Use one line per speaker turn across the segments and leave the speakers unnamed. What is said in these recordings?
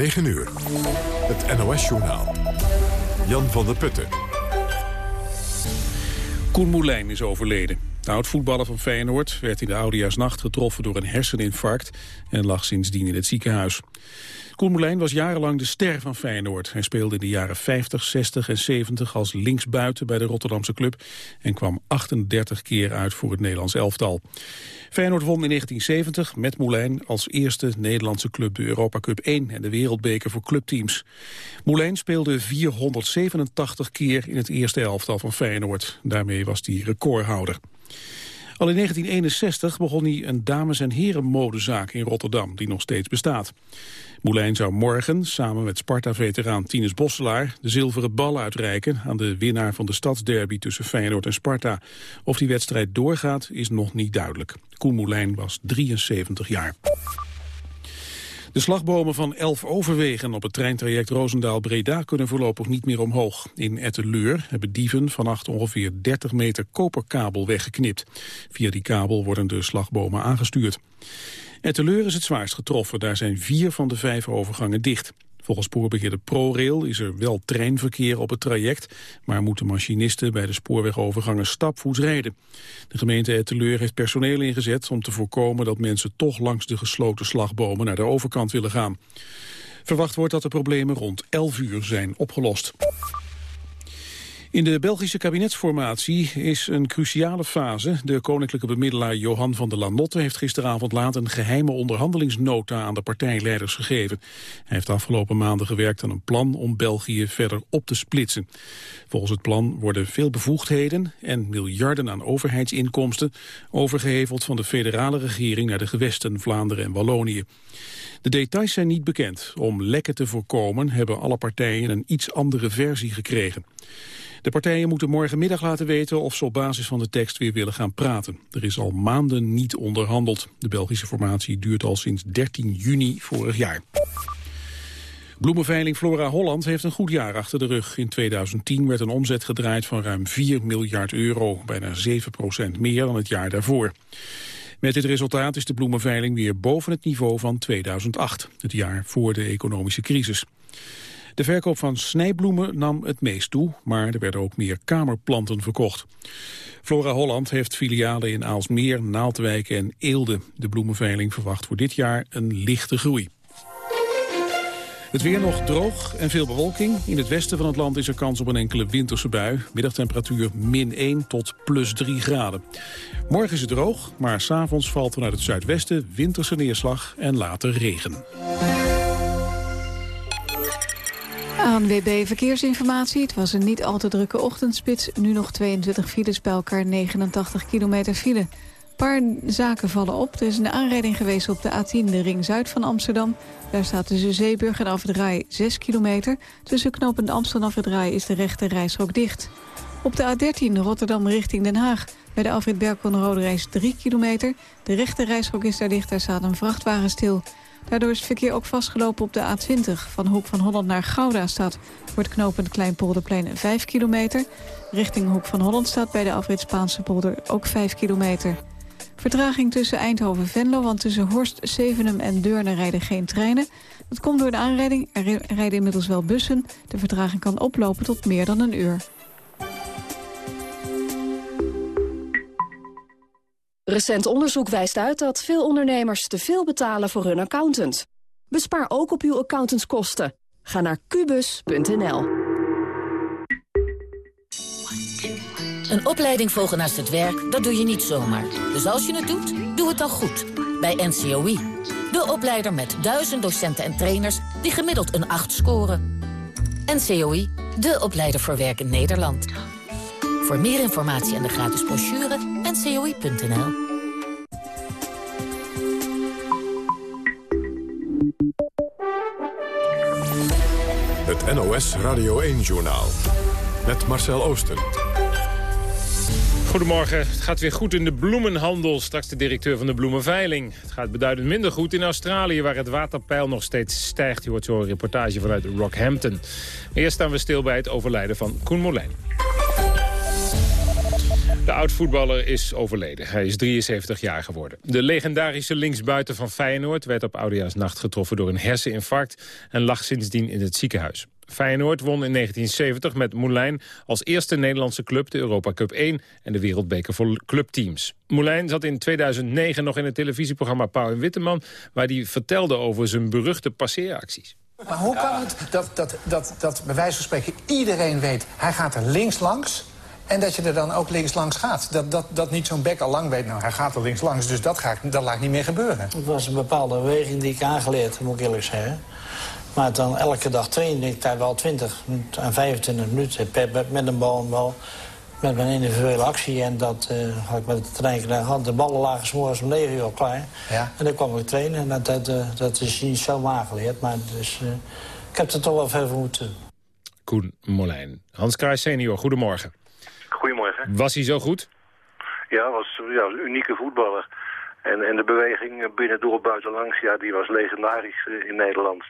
9 uur. Het NOS-journaal. Jan van der Putten.
Koen Moulijn is overleden. De oud-voetballer van Feyenoord werd in de oudejaarsnacht getroffen door een herseninfarct en lag sindsdien in het ziekenhuis. Koen Moulijn was jarenlang de ster van Feyenoord. Hij speelde in de jaren 50, 60 en 70 als linksbuiten bij de Rotterdamse club en kwam 38 keer uit voor het Nederlands elftal. Feyenoord won in 1970 met Moulijn als eerste Nederlandse club de Europa Cup 1 en de Wereldbeker voor clubteams. Moulijn speelde 487 keer in het eerste elftal van Feyenoord. Daarmee was hij recordhouder. Al in 1961 begon hij een dames- en heren modezaak in Rotterdam, die nog steeds bestaat. Moulijn zou morgen, samen met Sparta-veteraan Tinus Bosselaar... de zilveren bal uitreiken aan de winnaar van de stadsderby tussen Feyenoord en Sparta. Of die wedstrijd doorgaat, is nog niet duidelijk. Koen Moulijn was 73 jaar. De slagbomen van elf overwegen op het treintraject Roosendaal-Breda kunnen voorlopig niet meer omhoog. In Etteleur hebben dieven vannacht ongeveer 30 meter koperkabel weggeknipt. Via die kabel worden de slagbomen aangestuurd. Etteleur is het zwaarst getroffen, daar zijn vier van de vijf overgangen dicht. Volgens spoorbeheerder ProRail is er wel treinverkeer op het traject, maar moeten machinisten bij de spoorwegovergangen stapvoets rijden. De gemeente Etteleur heeft personeel ingezet om te voorkomen dat mensen toch langs de gesloten slagbomen naar de overkant willen gaan. Verwacht wordt dat de problemen rond 11 uur zijn opgelost. In de Belgische kabinetsformatie is een cruciale fase. De koninklijke bemiddelaar Johan van der Lanotte heeft gisteravond laat een geheime onderhandelingsnota aan de partijleiders gegeven. Hij heeft afgelopen maanden gewerkt aan een plan om België verder op te splitsen. Volgens het plan worden veel bevoegdheden en miljarden aan overheidsinkomsten overgeheveld van de federale regering naar de gewesten Vlaanderen en Wallonië. De details zijn niet bekend. Om lekken te voorkomen hebben alle partijen een iets andere versie gekregen. De partijen moeten morgenmiddag laten weten of ze op basis van de tekst weer willen gaan praten. Er is al maanden niet onderhandeld. De Belgische formatie duurt al sinds 13 juni vorig jaar. Bloemenveiling Flora Holland heeft een goed jaar achter de rug. In 2010 werd een omzet gedraaid van ruim 4 miljard euro, bijna 7 procent meer dan het jaar daarvoor. Met dit resultaat is de bloemenveiling weer boven het niveau van 2008, het jaar voor de economische crisis. De verkoop van snijbloemen nam het meest toe, maar er werden ook meer kamerplanten verkocht. Flora Holland heeft filialen in Aalsmeer, Naaldwijk en Eelde. De bloemenveiling verwacht voor dit jaar een lichte groei. Het weer nog droog en veel bewolking. In het westen van het land is er kans op een enkele winterse bui. Middagtemperatuur min 1 tot plus 3 graden. Morgen is het droog, maar s'avonds valt vanuit het zuidwesten winterse neerslag en later regen.
ANWB Verkeersinformatie. Het was een niet al te drukke ochtendspits. Nu nog 22 files bij elkaar, 89 kilometer file. Een paar zaken vallen op. Er is een aanrijding geweest op de A10, de ring zuid van Amsterdam. Daar staat tussen Zeeburg en Afdraai 6 kilometer. Tussen knooppunt Amsterdam en Afdraai is de rechte reisrook dicht. Op de A13 Rotterdam richting Den Haag. Bij de Alfred Berkon-Rode reis 3 kilometer. De rechte reisrook is daar dicht, daar staat een vrachtwagen stil. Daardoor is het verkeer ook vastgelopen op de A20. Van Hoek van Holland naar Gouda staat voor het knooppunt Kleinpolderplein 5 kilometer. Richting Hoek van Holland staat bij de afrit Spaanse polder ook 5 kilometer. Vertraging tussen Eindhoven-Venlo, want tussen Horst, Zevenum en Deurne rijden geen treinen. Dat komt door de aanrijding. Er rijden inmiddels wel bussen. De vertraging kan oplopen tot meer dan een uur.
Recent onderzoek wijst uit dat veel ondernemers te veel betalen voor hun accountant. Bespaar ook op uw accountantskosten. Ga naar kubus.nl.
Een opleiding volgen naast het werk, dat doe je niet zomaar. Dus als je het doet, doe het dan goed. Bij NCOI. De opleider met duizend docenten en trainers die gemiddeld een 8 scoren. NCOI, de opleider voor werk in Nederland. Voor meer informatie en de gratis brochure, ncoi.nl.
NOS Radio 1-journaal. Met Marcel Oosten.
Goedemorgen. Het gaat weer goed in de bloemenhandel. Straks de directeur van de bloemenveiling. Het gaat beduidend minder goed in Australië... waar het waterpeil nog steeds stijgt. Je hoort zo een reportage vanuit Rockhampton. Eerst staan we stil bij het overlijden van Koen Molijn. De oud-voetballer is overleden. Hij is 73 jaar geworden. De legendarische linksbuiten van Feyenoord werd op Oudejaarsnacht getroffen door een herseninfarct en lag sindsdien in het ziekenhuis. Feyenoord won in 1970 met Moulijn als eerste Nederlandse club de Europa Cup 1 en de Wereldbeker voor clubteams. Moulijn zat in 2009 nog in het televisieprogramma Pauw en Witteman, waar hij vertelde over zijn beruchte passeeracties.
Maar hoe kan het dat, dat, dat, dat bij wijze van spreken iedereen weet... hij gaat er links langs en dat je er dan ook links langs gaat? Dat, dat, dat niet zo'n bek al lang weet, nou, hij gaat er links langs... dus dat, ga ik, dat laat ik niet meer gebeuren.
Het was een bepaalde beweging die ik aangeleerd, moet ik eerlijk zeggen. Maar dan elke dag trainen ik daar wel 20 en 25 minuten met een bal en bal. Met mijn individuele actie. En dat uh, had ik met de trein gedaan. De ballen lagen s'morgens om 9 uur al klaar. Ja. En dan kwam ik trainen. En dat, dat, uh, dat is niet zo aangeleerd. Maar dus, uh, ik heb er toch wel veel voor moeten
Koen Molijn. Hans Kraai senior, goedemorgen. Was hij zo goed?
Ja, was ja, een unieke voetballer. En, en de beweging binnendoor buitenlangs, ja, die was legendarisch in Nederland.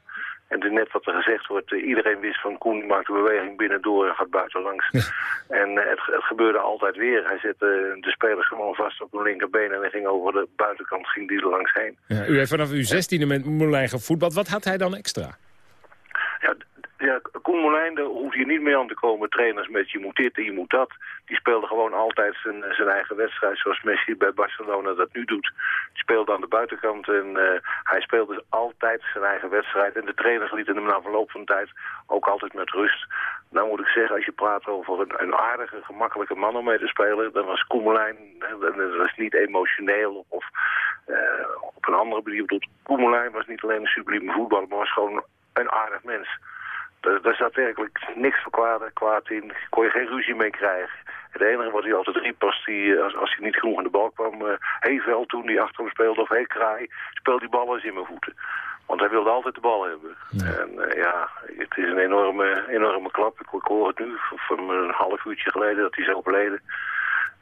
En net wat er gezegd wordt, eh, iedereen wist van Koen maakt de beweging binnendoor en gaat buitenlangs. En uh, het, het, gebeurde altijd weer. Hij zette eh, de spelers gewoon vast op de linkerbeen en hij ging over de buitenkant ging die er langs heen.
Ja, u heeft vanaf uw zestiende met Moulijn gevoetbald. Wat had hij dan extra?
Ja, ja, Koen Molijn, daar hoef je niet meer aan te komen. Trainers met je moet dit en je moet dat. Die speelde gewoon altijd zijn, zijn eigen wedstrijd zoals Messi bij Barcelona dat nu doet. Die speelde aan de buitenkant en uh, hij speelde altijd zijn eigen wedstrijd. En de trainers lieten hem na verloop van tijd ook altijd met rust. Nou moet ik zeggen, als je praat over een, aardige, gemakkelijke man om mee te spelen... dan was Koen Molijn, dat was niet emotioneel of op een andere manier. Koen was niet alleen een sublieme voetballer, maar was gewoon een aardig mens. Daar, zat werkelijk niks voor kwaad, in. Kon je geen ruzie mee krijgen. Het enige wat hij altijd riep als hij, als, als hij niet genoeg in de bal kwam... Uh, hey Vel toen hij achter hem speelde of hey Kraai, speel die bal eens in mijn voeten. Want hij wilde altijd de bal hebben. En uh, ja, het is een enorme, enorme klap. Ik, ik hoor het nu van een half uurtje geleden dat hij is overleden.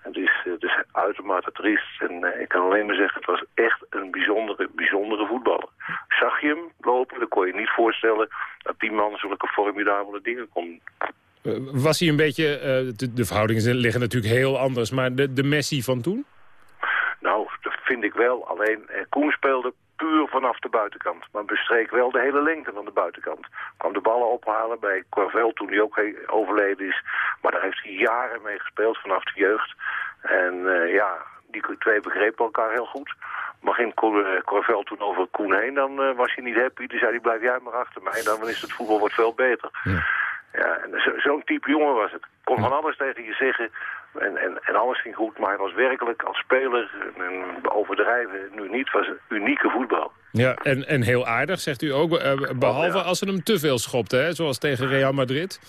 Het is, uitermate triest. En uh, ik kan alleen maar zeggen, het was echt een bijzondere, bijzondere voetballer. Zag je hem lopen, dan kon je niet voorstellen dat die man zulke formidabele dingen kon.
Uh, was hij een beetje, uh, de, de, verhoudingen liggen natuurlijk heel anders, maar de, de Messi van toen?
Nou, dat vind ik wel. Alleen Koen speelde puur vanaf de buitenkant. Maar bestreek wel de hele lengte van de buitenkant. Kwam de ballen ophalen bij Corvel toen hij ook overleden is. Maar daar heeft hij jaren mee gespeeld vanaf de jeugd. En uh, ja, die twee begrepen elkaar heel goed. Maar ging Corvel toen over Koen heen, dan uh, was hij niet happy. Toen zei hij, blijf jij maar achter mij. Dan is het voetbal wordt veel beter. Ja. Zo'n type jongen was het. Kon van alles tegen je zeggen en, en, en alles ging goed. Maar hij was werkelijk als speler, en, en overdrijven nu niet, was een unieke voetbal.
Ja, en, en heel aardig, zegt u ook. behalve als ze hem te veel schopte, hè? zoals tegen Real Madrid.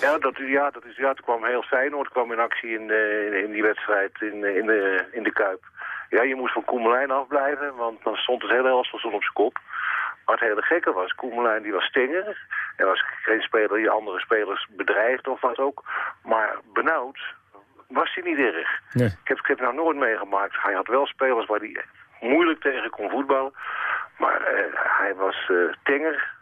Ja, dat, ja, dat is, ja, toen kwam heel Feyenoord kwam in actie in, in, in die wedstrijd in, in, de, in de Kuip. Ja, je moest van Koemelijn afblijven, want dan stond het hele Elftalson op zijn kop. Maar het hele gekke was, Koemelijn die was stenger. En was geen speler die andere spelers bedreigd of wat ook. Maar benauwd was hij niet erg. Nee. Ik, heb, ik heb nou nooit meegemaakt. Hij had wel spelers waar hij moeilijk tegen kon voetballen. Maar uh, hij was uh, tenger,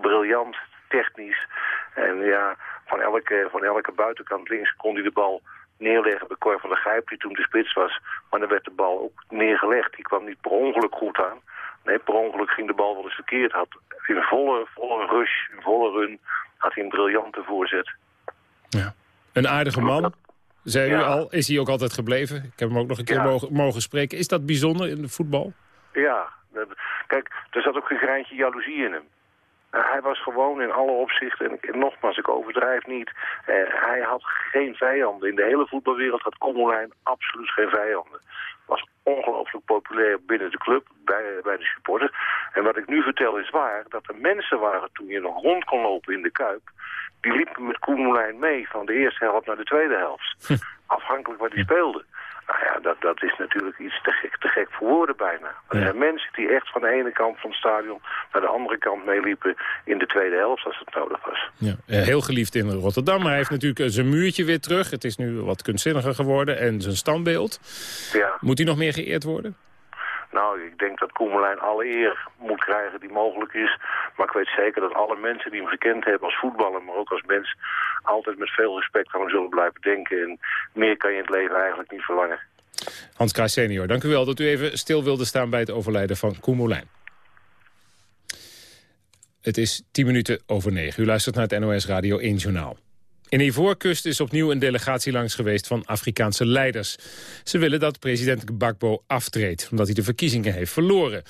briljant, technisch. En ja, van elke, van elke buitenkant links kon hij de bal neerleggen bij Cor van der Grijp, die toen de spits was. Maar dan werd de bal ook neergelegd. Die kwam niet per ongeluk goed aan. Nee, per ongeluk ging de bal wel eens verkeerd. Had in volle, volle rush, in volle run, had hij een briljante voorzet.
Ja. Een aardige man, zei ja. u al. Is hij ook altijd gebleven? Ik heb hem ook nog een keer ja. mogen, mogen spreken. Is dat bijzonder in de voetbal?
Ja. Kijk, er zat ook een greintje jaloezie in hem. Hij was gewoon in alle opzichten, en, nogmaals, ik overdrijf niet, eh, hij had geen vijanden. In de hele voetbalwereld had Kommelijn absoluut geen vijanden was ongelooflijk populair binnen de club, bij, bij de supporters. En wat ik nu vertel is waar, dat er mensen waren toen je nog rond kon lopen in de Kuip... die liepen met Koemelijn mee van de eerste helft naar de tweede helft. Afhankelijk wat die speelde. Nou ja, dat, dat is natuurlijk iets te gek, te gek voor woorden bijna. Er zijn mensen die echt van de ene kant van het stadion naar de andere kant meeliepen in de tweede helft als het nodig was.
Ja, heel geliefd in Rotterdam. Maar hij heeft natuurlijk zijn muurtje weer terug. Het is nu wat kunstzinniger geworden en zijn standbeeld.
Ja.
Moet hij nog meer geëerd worden?
Nou, ik denk dat Koemelijn alle eer moet krijgen die mogelijk is. Maar ik weet zeker dat alle mensen die hem gekend hebben als voetballer, maar ook als mens, altijd met veel respect aan hem zullen blijven denken. En meer kan je in het leven eigenlijk niet verlangen.
Hans Kraai senior, dank u wel dat u even stil wilde staan bij het overlijden van Koen Moulijn. Het is tien minuten over negen. U luistert naar het NOS Radio 1 Journaal. In Ivoorkust is opnieuw een delegatie langs geweest van Afrikaanse leiders. Ze willen dat president Gbagbo aftreedt, omdat hij de verkiezingen heeft verloren.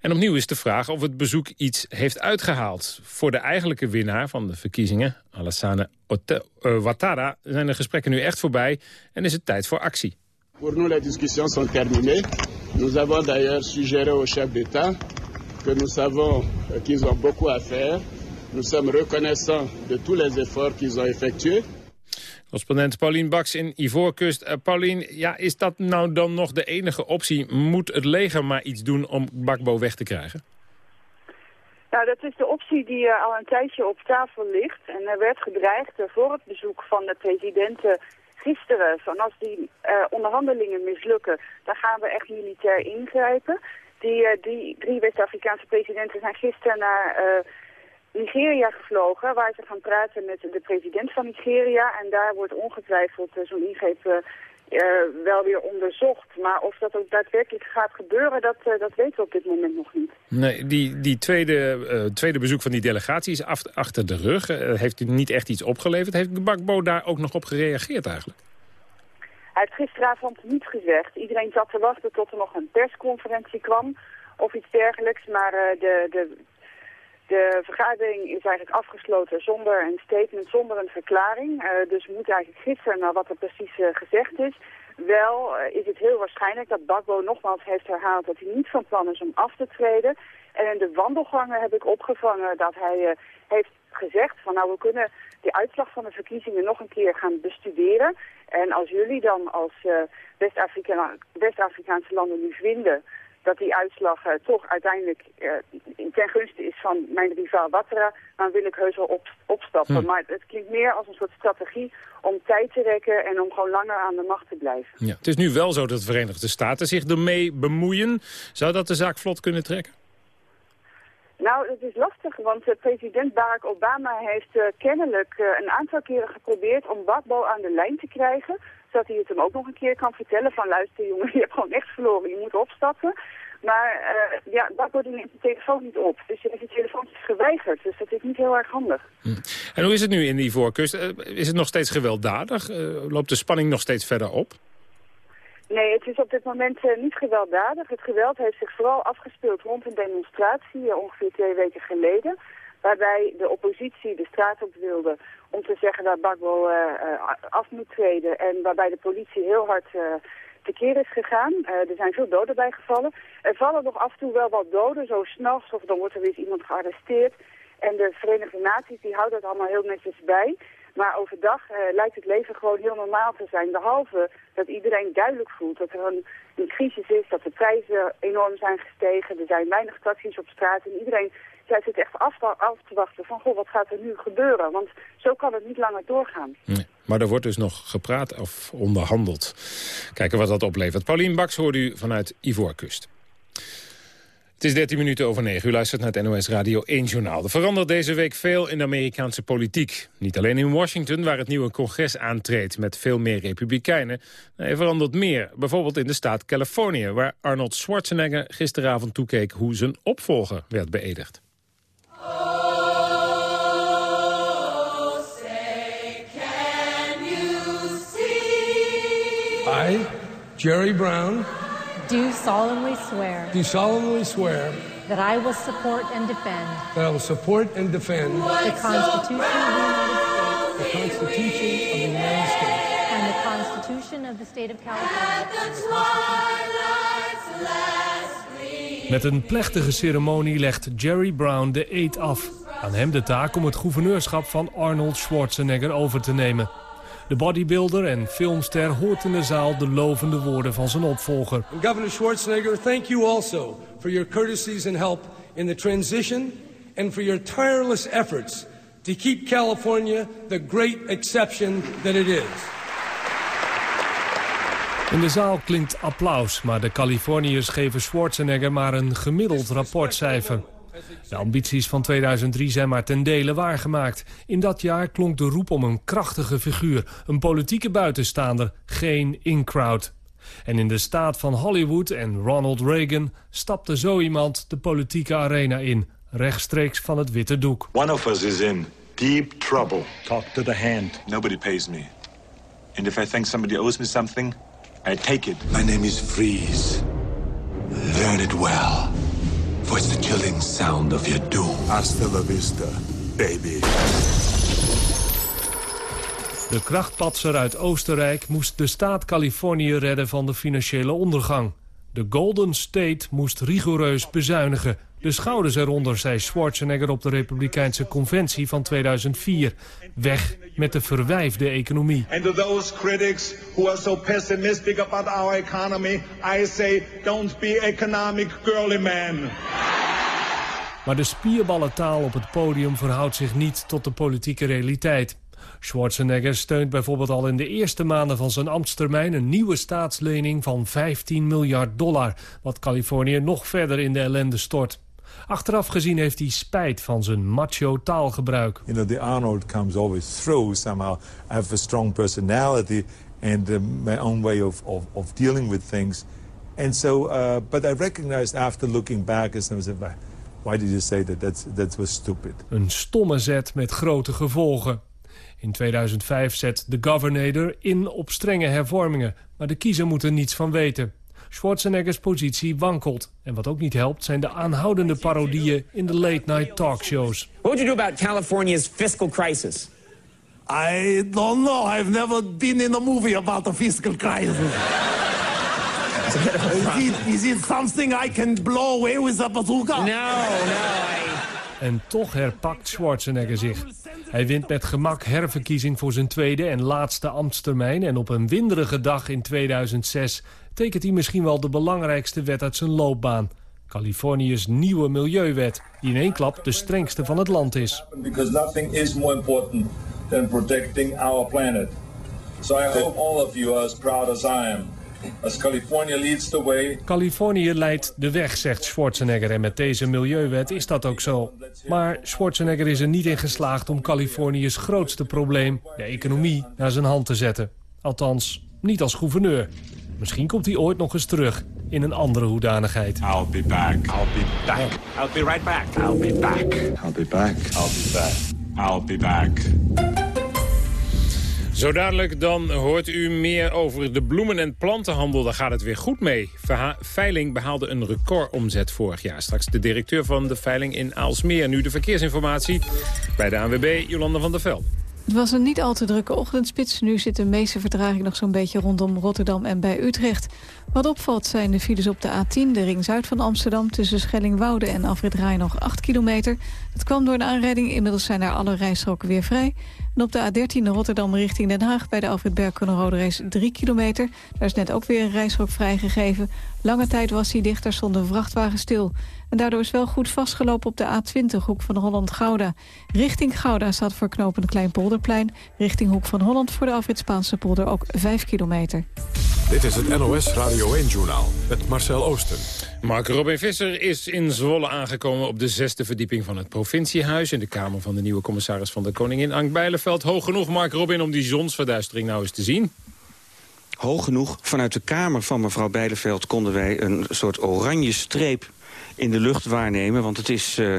En opnieuw is de vraag of het bezoek iets heeft uitgehaald. Voor de eigenlijke winnaar van de verkiezingen, Alassane eh, Ouattara... zijn de gesprekken nu echt voorbij en is het tijd voor actie.
Pour nous, les discussions sont terminées. Nous avons d'ailleurs suggéré au chef d'État que nous savons euh, qu'ils ont. Nous sommes reconnaissants de tous les efforts qu'ils ont effectués.
Correspondent Paulien Baks in Ivoorkust. Uh, Paulien, ja, is dat nou dan nog de enige optie? Moet het leger maar iets doen om Bakbo weg te krijgen?
Nou, dat is de optie die uh, al een tijdje op tafel ligt. En er werd gedreigd uh, voor het bezoek van de president gisteren... van als die onderhandelingen mislukken, dan gaan we echt militair ingrijpen. Die, die drie West-Afrikaanse presidenten zijn gisteren naar Nigeria gevlogen, waar ze gaan praten met de president van Nigeria. En daar wordt ongetwijfeld uh, zo'n ingreep uh, wel weer onderzocht. Maar of dat ook daadwerkelijk gaat gebeuren, dat, dat weten we op dit moment nog niet.
Nee, die, die tweede, tweede bezoek van die delegatie is af, achter de rug. heeft u niet echt iets opgeleverd? Heeft Bakbo daar ook nog op gereageerd eigenlijk?
Hij heeft gisteravond niet gezegd. Iedereen zat te wachten tot er nog een persconferentie kwam of iets dergelijks. Maar de, de de vergadering is eigenlijk afgesloten zonder een statement, zonder een verklaring. Uh, dus we moeten eigenlijk gissen naar wat er precies uh, gezegd is. Wel uh, is het heel waarschijnlijk dat Bakbo nogmaals heeft herhaald dat hij niet van plan is om af te treden. En in de wandelgangen heb ik opgevangen dat hij heeft gezegd van nou we kunnen de uitslag van de verkiezingen nog een keer gaan bestuderen. En als jullie dan als West-Afrikaanse landen nu vinden dat die uitslag uh, toch uiteindelijk uh, ten gunste is van mijn rivaal Wattera, dan wil ik heus wel op, opstappen. Hm. Maar het klinkt meer als een soort strategie om tijd te rekken en om gewoon langer aan de macht te blijven.
Ja. Het is nu wel zo dat de Verenigde Staten zich ermee bemoeien. Zou dat de zaak vlot kunnen trekken?
Nou, het is lastig, want uh, president Barack Obama heeft kennelijk een aantal keren geprobeerd om Bakbo aan de lijn te krijgen dat hij het hem ook nog een keer kan vertellen van luister jongen, je hebt gewoon echt verloren, je moet opstappen. Maar uh, ja, Bakbo neemt de telefoon niet op. Dus de telefoon is geweigerd. Dus dat is niet heel erg handig. Hm.
En hoe is het nu in die voorkust? Uh, is het nog steeds gewelddadig? Uh, loopt de spanning nog steeds verder op?
Nee, het is op dit moment niet gewelddadig. Het geweld heeft zich vooral afgespeeld rond een demonstratie ongeveer twee weken geleden. Waarbij de oppositie de straat op wilde om te zeggen dat Bakbo uh, af moet treden. En waarbij de politie heel hard uh, tekeer is gegaan. Er zijn veel doden bijgevallen. Er vallen nog af en toe wel wat doden, zo s'nachts of dan wordt er weer iemand gearresteerd. En de Verenigde Naties die houden dat allemaal heel netjes bij. Maar overdag lijkt het leven gewoon heel normaal te zijn. Behalve dat iedereen duidelijk voelt dat er een, een crisis is, dat de prijzen enorm zijn gestegen. Er zijn weinig taxis op straat en iedereen zij zit echt af, af, te wachten van, goh, wat gaat er nu gebeuren? Want zo kan het niet langer doorgaan.
Nee, maar er wordt dus nog gepraat of onderhandeld. Kijken wat dat oplevert. Paulien Baks hoort u vanuit Ivoorkust. Het is 13 minuten over 9. U luistert naar het NOS Radio 1 Journaal. Er verandert deze week veel in de Amerikaanse politiek. Niet alleen in Washington, waar het nieuwe congres aantreedt... met veel meer republikeinen. Er verandert meer. Bijvoorbeeld in de staat Californië... waar Arnold Schwarzenegger gisteravond toekeek... hoe zijn opvolger werd beëdigd.
I, Jerry Brown,
do solemnly swear
do solemnly swear
that I will support and defend
that I will support and defend
the Constitution of the United States,
the Constitution of the United States,
and the Constitution of the State of California.
Met een plechtige ceremonie legt Jerry Brown de eed af. Aan hem de taak om het gouverneurschap van Arnold Schwarzenegger over te nemen. De bodybuilder en filmster hoort in de zaal de lovende woorden van zijn opvolger.
Governor Schwarzenegger, thank you also for your courtesies and help in the transition and for your tireless efforts to keep California the great exception that it is.
In de zaal klinkt applaus, maar de Californiërs geven Schwarzenegger maar een gemiddeld rapportcijfer. De ambities van 2003 zijn maar ten dele waargemaakt. In dat jaar klonk de roep om een krachtige figuur, een politieke buitenstaander, geen in-crowd. En in de staat van Hollywood en Ronald Reagan stapte zo iemand de politieke arena in, rechtstreeks van het witte doek.
One of us is in deep trouble. Talk to the hand. Nobody pays me. And if I think somebody owes me something, I take it.
My name is Freeze. Learn it well. For it's the chilling sound of your doom.
Hasta la vista, baby.
De krachtpatser uit Oostenrijk moest de staat Californië redden van de financiële ondergang. De Golden State moest rigoureus bezuinigen. De schouders eronder, zei Schwarzenegger op de Republikeinse Conventie van 2004. Weg met de verwijfde economie.
And to those critics who are so pessimistic about our economy, I say, don't be economic girly man.
Maar de spierballentaal op het podium verhoudt zich niet tot de politieke realiteit. Schwarzenegger steunt bijvoorbeeld al in de eerste maanden van zijn ambtstermijn... een nieuwe staatslening van 15 miljard dollar... wat Californië nog verder in de ellende stort. Achteraf gezien heeft hij spijt van zijn macho taalgebruik.
You know, the Arnold comes always through somehow. I have a strong personality and uh, my own way of, of, of dealing with things. And so, uh, but I recognized after looking back, as I was like, why did you say that? That's, that was stupid.
Een stomme zet met grote gevolgen. In 2005 zet de governor in op strenge hervormingen, maar de kiezer moet er niets van weten. Schwarzeneggers positie wankelt. En wat ook niet helpt zijn de aanhoudende parodieën in de late-night talkshows.
What would you do about California's fiscal crisis?
I don't know. I've never been in a movie about a fiscal crisis. is, it, is it something I can blow away with a bazooka?
No, no.
En toch herpakt Schwarzenegger zich. Hij wint met gemak herverkiezing voor zijn tweede en laatste ambtstermijn... en op een winderige dag in 2006 tekent hij misschien wel de belangrijkste wet uit zijn loopbaan. Californië's nieuwe milieuwet, die in één klap de strengste van het land is.
Because nothing is more important than protecting our planet. So I hope all of you are as proud as I am. As California leads the way.
Californië leidt de weg, zegt Schwarzenegger. En met deze milieuwet is dat ook zo. Maar Schwarzenegger is er niet in geslaagd om Californië's grootste probleem, de economie, naar zijn hand te zetten. Althans, niet als gouverneur. Misschien komt hij ooit nog eens terug in een andere hoedanigheid.
I'll be back. I'll be back.
I'll be right back.
I'll be back. I'll be back. I'll be back. I'll be back.
Zo dadelijk dan hoort u meer over de bloemen- en plantenhandel. Daar gaat het weer goed mee. Veiling behaalde een recordomzet vorig jaar. Straks de directeur van de veiling in Aalsmeer. Nu de verkeersinformatie bij de ANWB, Jolanda van der Veld.
Het was een niet al te drukke ochtendspits. Nu zit de meeste vertraging nog zo'n beetje rondom Rotterdam en bij Utrecht. Wat opvalt zijn de files op de A10, de ring zuid van Amsterdam... tussen Schellingwoude en Afrit Rai nog 8 kilometer. Dat kwam door een aanrijding. Inmiddels zijn daar alle rijstroken weer vrij. En op de A13 Rotterdam richting Den Haag bij de Alfred Bergkunnerode race 3 kilometer. Daar is net ook weer een rijstrook vrijgegeven. Lange tijd was hij dicht, daar stond een vrachtwagen stil. En daardoor is wel goed vastgelopen op de A20, hoek van Holland-Gouda. Richting Gouda staat voor knopen Kleinpolderplein. Richting hoek van Holland voor de Alfred Spaanse polder ook 5 kilometer.
Dit is het NOS Radio 1-journaal met Marcel Oosten.
Mark Robin Visser is in Zwolle aangekomen op de zesde verdieping van het provinciehuis... in de kamer van de nieuwe commissaris van de Koningin Ank Bijleveld. Hoog genoeg, Mark Robin, om die zonsverduistering nou eens te zien?
Hoog genoeg. Vanuit de kamer van mevrouw Bijleveld konden wij een soort oranje streep in de lucht waarnemen. Want het is uh,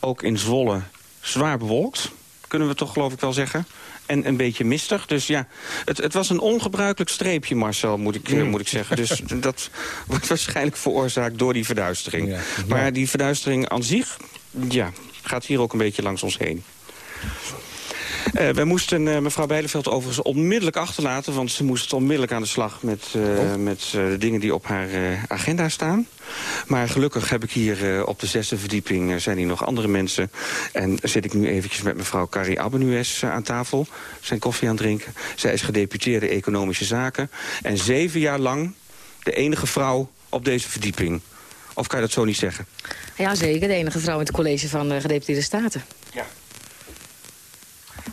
ook in Zwolle zwaar bewolkt, kunnen we toch geloof ik wel zeggen. En een beetje mistig. Dus ja, het, het was een ongebruikelijk streepje, Marcel, moet ik, uh, moet ik zeggen. Dus dat wordt waarschijnlijk veroorzaakt door die verduistering. Ja, ja. Maar die verduistering aan zich, ja, gaat hier ook een beetje langs ons heen. Uh, wij moesten uh, mevrouw Bijleveld overigens onmiddellijk achterlaten... want ze moest onmiddellijk aan de slag met, uh, oh. met de dingen die op haar agenda staan. Maar gelukkig heb ik hier op de zesde verdieping... zijn hier nog andere mensen. En zit ik nu eventjes met mevrouw Carrie Abbenues aan tafel. Zijn koffie aan het drinken. Zij is gedeputeerde Economische Zaken. En zeven jaar lang de enige vrouw op deze verdieping. Of kan je dat zo niet zeggen?
Ja, zeker. De enige vrouw in het college van de gedeputeerde staten.
Ja.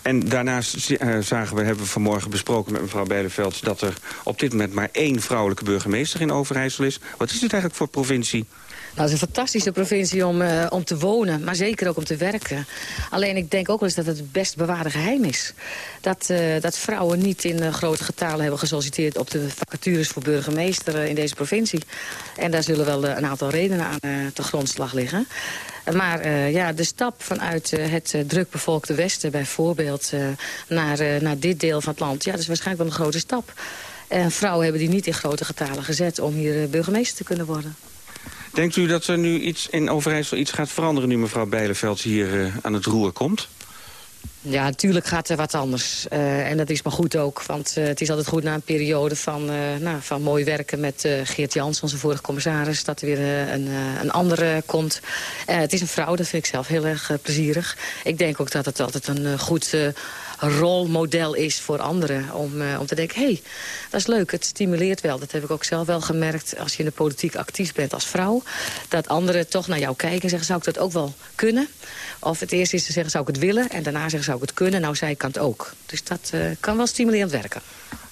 En daarnaast uh, zagen we, hebben we vanmorgen besproken met mevrouw Bijleveld... dat er op dit moment maar één vrouwelijke burgemeester in Overijssel is. Wat is het eigenlijk voor provincie?
Nou, het is een fantastische provincie om, uh, om te wonen, maar zeker ook om te werken. Alleen ik denk ook wel eens dat het het best bewaarde geheim is. Dat, uh, dat vrouwen niet in uh, grote getalen hebben gesolliciteerd op de vacatures voor burgemeester in deze provincie. En daar zullen wel een aantal redenen aan te grondslag liggen. Maar ja, de stap vanuit het uh, drukbevolkte Westen bijvoorbeeld naar, naar dit deel van het land... ja, dat is waarschijnlijk wel een grote stap. En vrouwen hebben die niet in grote getalen gezet om hier burgemeester te kunnen worden.
Denkt u dat er nu iets in Overijssel iets gaat veranderen... nu mevrouw Bijleveld hier aan het roer komt?
Ja, natuurlijk gaat er wat anders. Uh, en dat is maar goed ook. Want uh, het is altijd goed na een periode van, nou, van mooi werken met Geert Jans, onze vorige commissaris, dat er weer een, een andere komt. het is een vrouw, dat vind ik zelf heel erg plezierig. Ik denk ook dat het altijd een goed rolmodel is voor anderen. Om, uh, om te denken, hé, hey, dat is leuk, het stimuleert wel. Dat heb ik ook zelf wel gemerkt als je in de politiek actief bent als vrouw. Dat anderen toch naar jou kijken en zeggen, zou ik dat ook wel kunnen? Of het eerste is te zeggen, zou ik het willen? En daarna zeggen, zou ik het kunnen? Nou, zij kan het ook. Dus dat uh, kan wel stimulerend werken.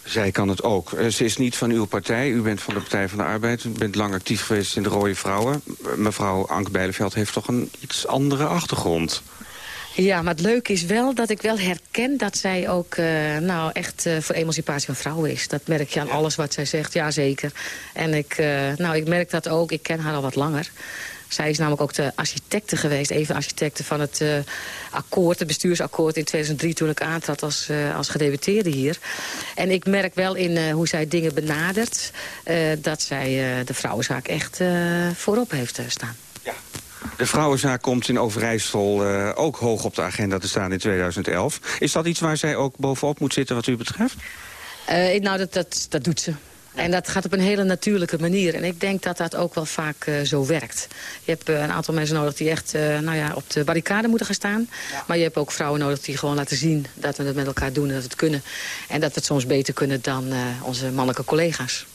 Zij kan het ook. Eh, ze is niet van uw partij. U bent van de Partij van de Arbeid. U bent lang actief geweest in de Rode Vrouwen. Mevrouw Anke Bijleveld heeft toch een iets andere achtergrond.
Ja, maar het leuke is wel dat ik wel herken dat zij ook uh, nou, echt uh, voor emancipatie van vrouwen is. Dat merk je aan alles wat zij zegt, ja zeker. En ik, uh, nou, ik merk dat ook, ik ken haar al wat langer. Zij is namelijk ook de architecte geweest, even architecte van het uh, akkoord, het bestuursakkoord in 2003 toen ik aantrad als, uh, als gedeputeerde hier. En ik merk wel in uh, hoe zij dingen benadert, dat zij de vrouwenzaak echt voorop heeft staan.
Ja. De vrouwenzaak komt in Overijssel uh, ook hoog op de agenda te staan in 2011. Is dat iets waar zij ook bovenop moet zitten wat u betreft?
Uh, nou, dat, dat, dat doet ze. En dat gaat op een hele natuurlijke manier. En ik denk dat dat ook wel vaak uh, zo werkt. Je hebt uh, een aantal mensen nodig die echt uh, nou ja, op de barricade moeten gaan staan. Ja. Maar je hebt ook vrouwen nodig die gewoon laten zien dat we het met elkaar doen en dat we het kunnen. En dat we het soms beter kunnen dan onze mannelijke collega's.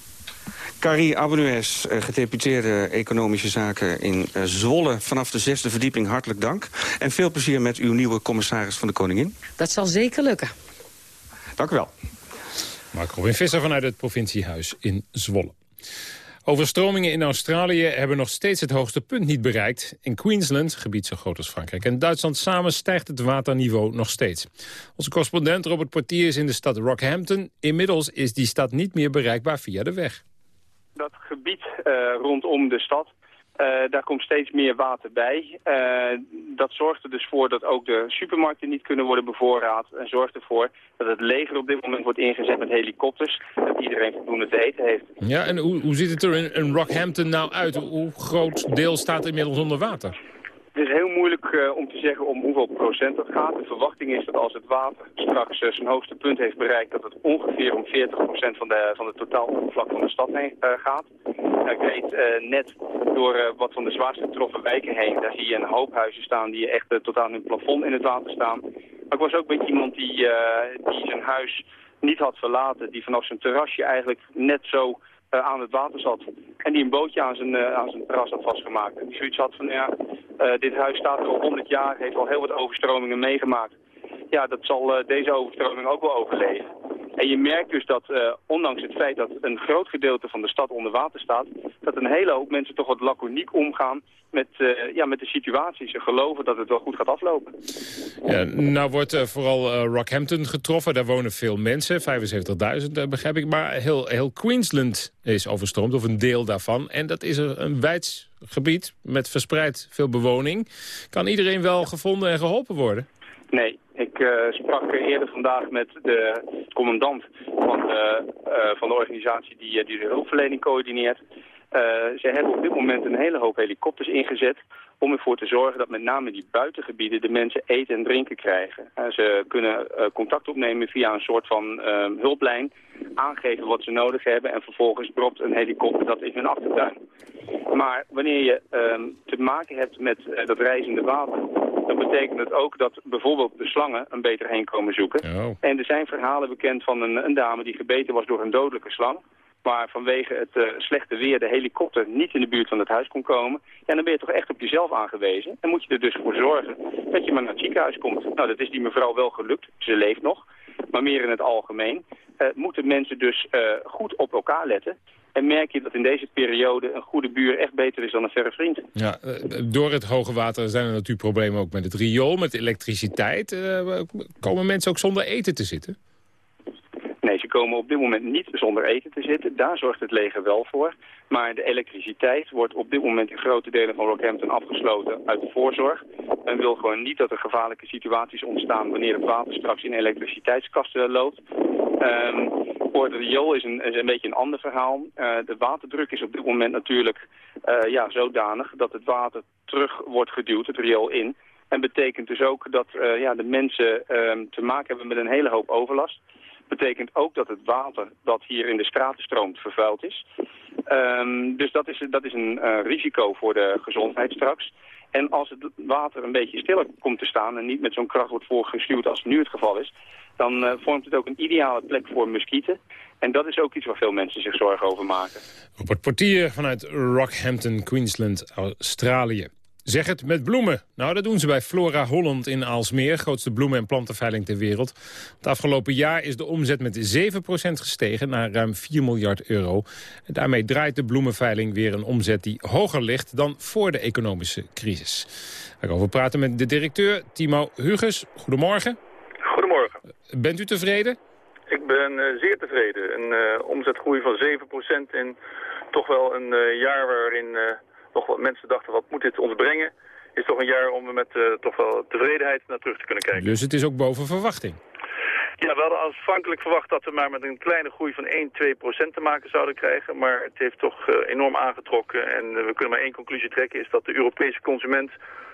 Carrie Abonnues, gedeputeerde Economische Zaken in Zwolle. Vanaf de zesde verdieping hartelijk dank. En veel plezier met uw nieuwe commissaris van de Koningin.
Dat zal zeker lukken.
Dank u wel.
Mark Robin Visser vanuit het provinciehuis in Zwolle. Overstromingen in Australië hebben nog steeds het hoogste punt niet bereikt. In Queensland, gebied zo groot als Frankrijk en Duitsland samen, stijgt het waterniveau nog steeds. Onze correspondent Robert Portier is in de stad Rockhampton. Inmiddels is die stad niet meer bereikbaar via de weg.
Dat gebied uh, rondom de stad uh, daar komt steeds meer water bij. Uh, dat zorgt er dus voor dat ook de supermarkten niet kunnen worden bevoorraad. En zorgt ervoor dat het leger op dit moment wordt ingezet met helikopters. Dat iedereen voldoende te eten heeft.
Ja, en hoe, hoe ziet het er in, in Rockhampton nou uit? Hoe groot deel staat inmiddels onder water?
Het is heel moeilijk uh, om te zeggen om hoeveel procent dat gaat. De verwachting is dat als het water straks uh, zijn hoogste punt heeft bereikt... dat het ongeveer om 40% van de, van de totaal oppervlak van de stad uh, gaat. ik weet net door wat van de zwaarst getroffen wijken heen... daar zie je een hoop huizen staan die echt tot aan hun plafond in het water staan. Maar ik was ook met iemand die, die zijn huis niet had verlaten... die vanaf zijn terrasje eigenlijk net zo aan het water zat. En die een bootje aan zijn, uh, aan zijn terras had vastgemaakt. En die zoiets had van, ja, uh, dit huis staat er al 100 jaar, heeft al heel wat overstromingen meegemaakt. Ja, dat zal deze overstroming ook wel overleven. En je merkt dus dat, uh, ondanks het feit dat een groot gedeelte van de stad onder water staat, dat een hele hoop mensen toch wat laconiek omgaan met, uh, ja, met de situatie. Ze geloven dat het wel goed gaat aflopen.
Ja, nou wordt uh, vooral Rockhampton getroffen. Daar wonen veel mensen, 75.000 begrijp ik. Maar heel, heel Queensland is overstroomd, of een deel daarvan. En dat is een wijds gebied met verspreid veel bewoning. Kan iedereen wel gevonden en geholpen worden?
Nee, ik uh, sprak eerder vandaag met de commandant van de, uh, van de organisatie die, die de hulpverlening coördineert. Ze hebben op dit moment een hele hoop helikopters ingezet om ervoor te zorgen dat met name die buitengebieden de mensen eten en drinken krijgen. ze kunnen contact opnemen via een soort van hulplijn, aangeven wat ze nodig hebben en vervolgens dropt een helikopter dat in hun achtertuin. Maar wanneer je ehm, te maken hebt met dat reizende water, dan betekent het ook dat bijvoorbeeld de slangen een beter heen komen zoeken.
Oh.
En er zijn verhalen bekend van een, een, dame die gebeten was door een dodelijke slang. Maar vanwege het uh, slechte weer de helikopter niet in de buurt van het huis kon komen. Ja, dan ben je toch echt op jezelf aangewezen. En moet je er dus voor zorgen dat je maar naar het ziekenhuis komt. Nou, dat is die mevrouw wel gelukt. Ze leeft nog. maar meer in het algemeen, eh, moeten mensen dus eh, goed op elkaar letten. En merk je dat in deze periode een goede buur echt beter is dan een verre vriend.
Ja, eh, door het hoge water zijn er natuurlijk problemen ook met het riool, met de elektriciteit. Eh, komen mensen ook zonder eten te zitten?
Nee, ze komen op dit moment niet zonder eten te zitten. Daar zorgt het leger wel voor. Maar de elektriciteit wordt op dit moment in grote delen van Rockhampton afgesloten uit de voorzorg. Men wil gewoon niet dat er gevaarlijke situaties ontstaan wanneer het water straks in elektriciteitskasten loopt. Um, voor het riool is een, een beetje een ander verhaal. Uh, de waterdruk is op dit moment natuurlijk uh, ja, zodanig dat het water terug wordt geduwd, het riool in. En betekent dus ook dat uh, ja, de mensen te maken hebben met een hele hoop overlast betekent ook dat het water dat hier in de straten stroomt vervuild is. Um, dus dat is, dat is een risico voor de gezondheid straks. En als het water een beetje stiller komt te staan en niet met zo'n kracht wordt voorgestuurd als nu het geval is, dan uh, vormt het ook een ideale plek voor muskieten. En dat is ook iets waar veel mensen zich zorgen over maken.
Robert Portier vanuit Rockhampton, Queensland, Australië. Zeg het met bloemen. Nou, dat doen ze bij Flora Holland in Aalsmeer, grootste bloemen- en plantenveiling ter wereld. Het afgelopen jaar is de omzet met 7% gestegen naar ruim 4 miljard euro. En daarmee draait de bloemenveiling weer een omzet die hoger ligt dan voor de economische crisis. We gaan over praten met de directeur Timo Huges. Goedemorgen.
Goedemorgen.
Bent u tevreden?
Ik ben uh, zeer tevreden. Een uh, omzetgroei van 7% in toch wel een uh, jaar waarin nog wat mensen dachten, wat moet dit ons brengen? Is toch een jaar om met uh, toch wel tevredenheid naar terug te kunnen kijken.
Dus het is ook boven verwachting?
Ja, we hadden aanvankelijk verwacht dat we maar met een kleine groei van 1, 2 procent te maken zouden krijgen. Maar het heeft toch uh, enorm aangetrokken. En uh, we kunnen maar één conclusie trekken, is dat de Europese consument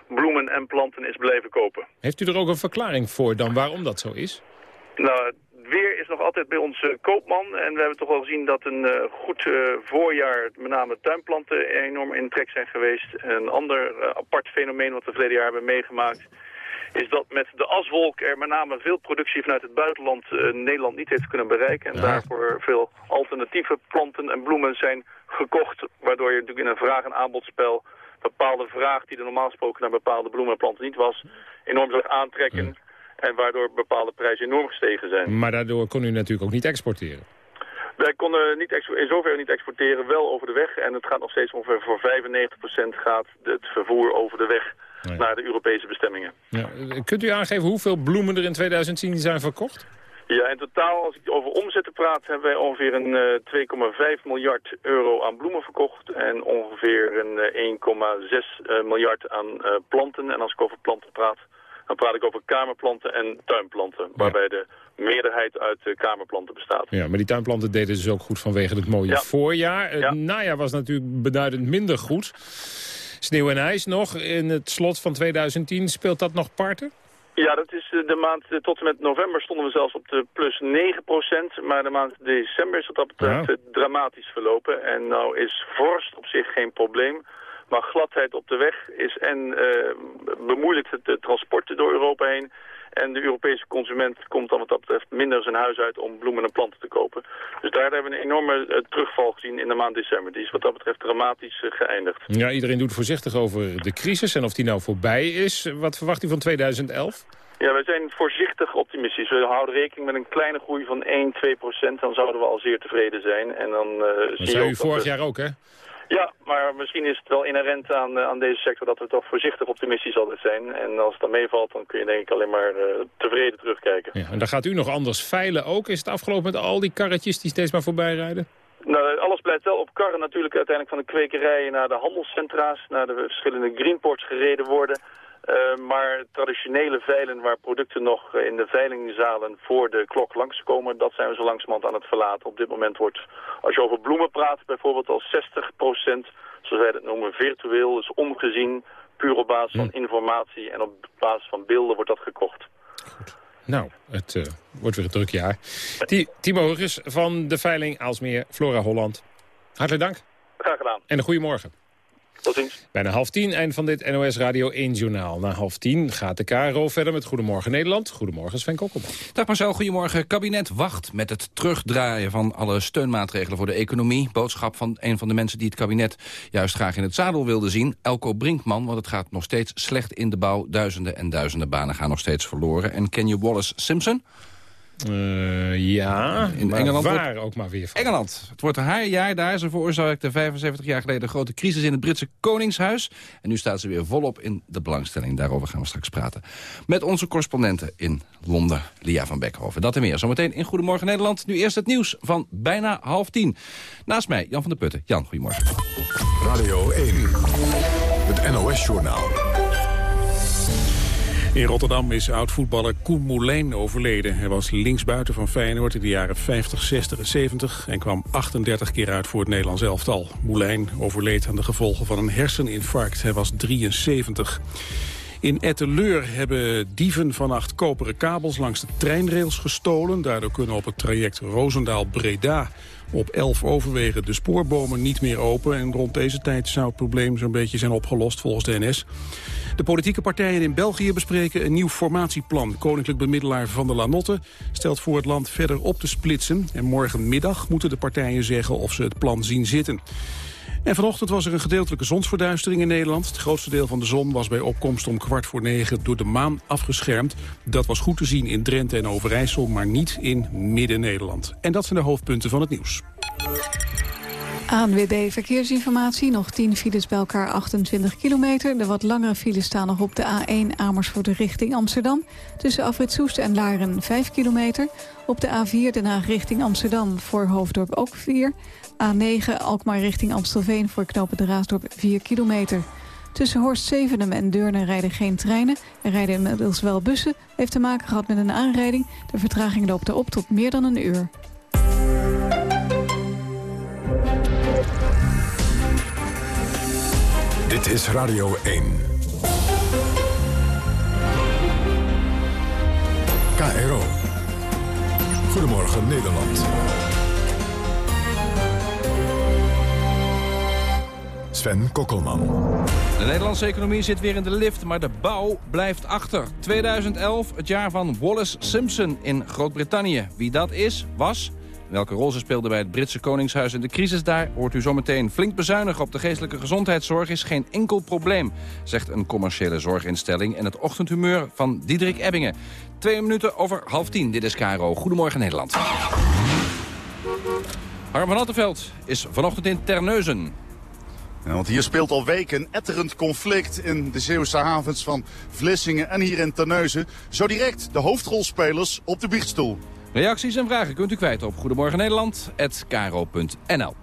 bloemen en planten is blijven kopen.
Heeft u er ook een verklaring voor dan waarom dat zo is?
Nou, weer is nog altijd bij ons koopman. En we hebben toch wel gezien dat een uh, goed uh, voorjaar, met name tuinplanten, enorm in trek zijn geweest. Een ander apart fenomeen wat we verleden jaar hebben meegemaakt, is dat met de aswolk er met name veel productie vanuit het buitenland Nederland niet heeft kunnen bereiken. En ja. daarvoor veel alternatieve planten en bloemen zijn gekocht, waardoor je natuurlijk in een vraag- en aanbodspel bepaalde vraag die er normaal gesproken naar bepaalde bloemen en planten niet was, enorm zag aantrekken. En waardoor bepaalde prijzen enorm gestegen zijn.
Maar daardoor kon u natuurlijk ook niet exporteren.
Wij konden niet in zoverre niet exporteren, wel over de weg. En het gaat nog steeds ongeveer voor 95% gaat het vervoer over de weg nee. naar de Europese bestemmingen.
Ja. Kunt u aangeven hoeveel bloemen er in 2010 zijn verkocht?
Ja, in totaal, als ik over omzetten praat, hebben wij ongeveer een uh, 2,5 miljard euro aan bloemen verkocht. En ongeveer een uh, 1,6 uh, miljard aan uh, planten. En als ik over planten praat, dan praat ik over kamerplanten en tuinplanten. Waarbij de meerderheid uit uh, kamerplanten bestaat.
Ja, maar die tuinplanten deden dus ook goed vanwege het mooie ja. voorjaar. Het ja. najaar was natuurlijk beduidend minder goed. Sneeuw en ijs nog in het slot van 2010. Speelt dat nog parten?
Ja, dat is de maand tot en met november stonden we zelfs op de plus 9% Maar de maand december is dat betreft ja. dramatisch verlopen. En nou is vorst op zich geen probleem. Maar gladheid op de weg is en uh, bemoeilijkt het, het transport door Europa heen. En de Europese consument komt dan wat dat betreft minder zijn huis uit om bloemen en planten te kopen. Dus daar hebben we een enorme uh, terugval gezien in de maand december. Die is wat dat betreft dramatisch uh, geëindigd.
Ja, iedereen doet voorzichtig over de crisis en of die nou voorbij is. Wat verwacht u van 2011?
Ja, wij zijn voorzichtig optimistisch. We houden rekening met een kleine groei van 1, 2 procent. Dan zouden we al zeer tevreden zijn. En dan, uh,
dat je u vorig jaar ook, hè?
Ja, maar misschien is het wel inherent aan, aan deze sector dat we toch voorzichtig optimistisch altijd zijn. En als het dan meevalt, dan kun je denk ik alleen maar uh, tevreden terugkijken.
Ja, en dan gaat u nog anders veilen ook. Is het afgelopen met al die karretjes die steeds maar voorbij rijden?
Nou, alles blijft wel op karren natuurlijk uiteindelijk van de kwekerijen naar de handelscentra's, naar de verschillende greenports gereden worden. Uh, maar traditionele veilen waar producten nog in de veilingzalen voor de klok langskomen, dat zijn we zo langzamerhand aan het verlaten. Op dit moment wordt, als je over bloemen praat, bijvoorbeeld al 60% zoals wij dat noemen, virtueel, is omgezien, puur op basis van informatie en op basis van beelden wordt dat gekocht.
Goed. Nou, het uh, wordt weer een druk jaar. Timo Hurgis van de veiling Aalsmeer, Flora Holland. Hartelijk dank.
Graag gedaan.
En een goede morgen.
Tot ziens.
Bijna half tien, eind van dit NOS Radio 1-journaal. Na half tien gaat de KRO verder met Goedemorgen Nederland. Goedemorgen Sven Kokkelman.
Dag Marcel, goedemorgen. Kabinet wacht met het terugdraaien van alle steunmaatregelen voor de economie. Boodschap van een van de mensen die het kabinet juist graag in het zadel wilde zien. Elko Brinkman, want het gaat nog steeds slecht in de bouw. Duizenden en duizenden banen gaan nog steeds verloren. En ken je Wallace Simpson?
Uh, ja,
in
maar
Engeland
waar
wordt...
ook maar weer van.
Engeland. Het wordt haar jaar daar. Ze veroorzaakte 75 jaar geleden een grote crisis in het Britse Koningshuis. En nu staat ze weer volop in de belangstelling. Daarover gaan we straks praten. Met onze correspondenten in Londen, Lia van Beckhoven. Dat en meer. Zometeen in Goedemorgen Nederland. Nu eerst het nieuws van bijna half tien. Naast mij, Jan van der Putten. Jan, goedemorgen.
Radio 1, het NOS-journaal.
In Rotterdam is oud-voetballer Koen Moulijn overleden. Hij was linksbuiten van Feyenoord in de jaren 50, 60 en 70... en kwam 38 keer uit voor het Nederlands elftal. Moulijn overleed aan de gevolgen van een herseninfarct. Hij was 73. In Etteleur hebben dieven vannacht koperen kabels langs de treinrails gestolen. Daardoor kunnen op het traject Roosendaal-Breda op elf overwegen de spoorbomen niet meer open. En rond deze tijd zou het probleem zo'n beetje zijn opgelost volgens de NS. De politieke partijen in België bespreken een nieuw formatieplan. Koninklijk bemiddelaar Van der Lanotte stelt voor het land verder op te splitsen. En morgenmiddag moeten de partijen zeggen of ze het plan zien zitten. En vanochtend was er een gedeeltelijke zonsverduistering in Nederland. Het grootste deel van de zon was bij opkomst om kwart voor negen door de maan afgeschermd. Dat was goed te zien in Drenthe en Overijssel, maar niet in Midden-Nederland. En dat zijn de hoofdpunten van het nieuws.
ANWB Verkeersinformatie. Nog 10 files bij elkaar 28 kilometer. De wat langere files staan nog op de A1 Amersfoort richting Amsterdam. Tussen Afrit Soest en Laren 5 kilometer. Op de A4 Den Haag richting Amsterdam voor Hoofddorp ook 4. A9 Alkmaar richting Amstelveen voor knopen de Raasdorp 4 kilometer. Tussen Horst Zevenum en Deurne rijden geen treinen. Er rijden inmiddels wel bussen. Heeft te maken gehad met een aanrijding. De vertraging loopt erop tot meer dan een uur.
Dit is Radio 1. KRO. Goedemorgen Nederland. Sven Kokkelman.
De Nederlandse economie zit weer in de lift, maar de bouw blijft achter. 2011, het jaar van Wallace Simpson in Groot-Brittannië. Wie dat is, was Welke rol ze speelde bij het Britse Koningshuis in de crisis daar... hoort u zometeen. Flink bezuinigen op de geestelijke gezondheidszorg is geen enkel probleem... zegt een commerciële zorginstelling en het ochtendhumeur van Diederik Ebbingen. Twee minuten over half tien. Dit is Caro. Goedemorgen Nederland. Harm van Attenveld is vanochtend in Terneuzen.
Want hier speelt al weken een etterend conflict in de Zeeuwse havens van Vlissingen en hier in Terneuzen. Zo direct de hoofdrolspelers op de biechtstoel.
Reacties en vragen kunt u kwijt op Goedemorgen Nederland@karo.nl.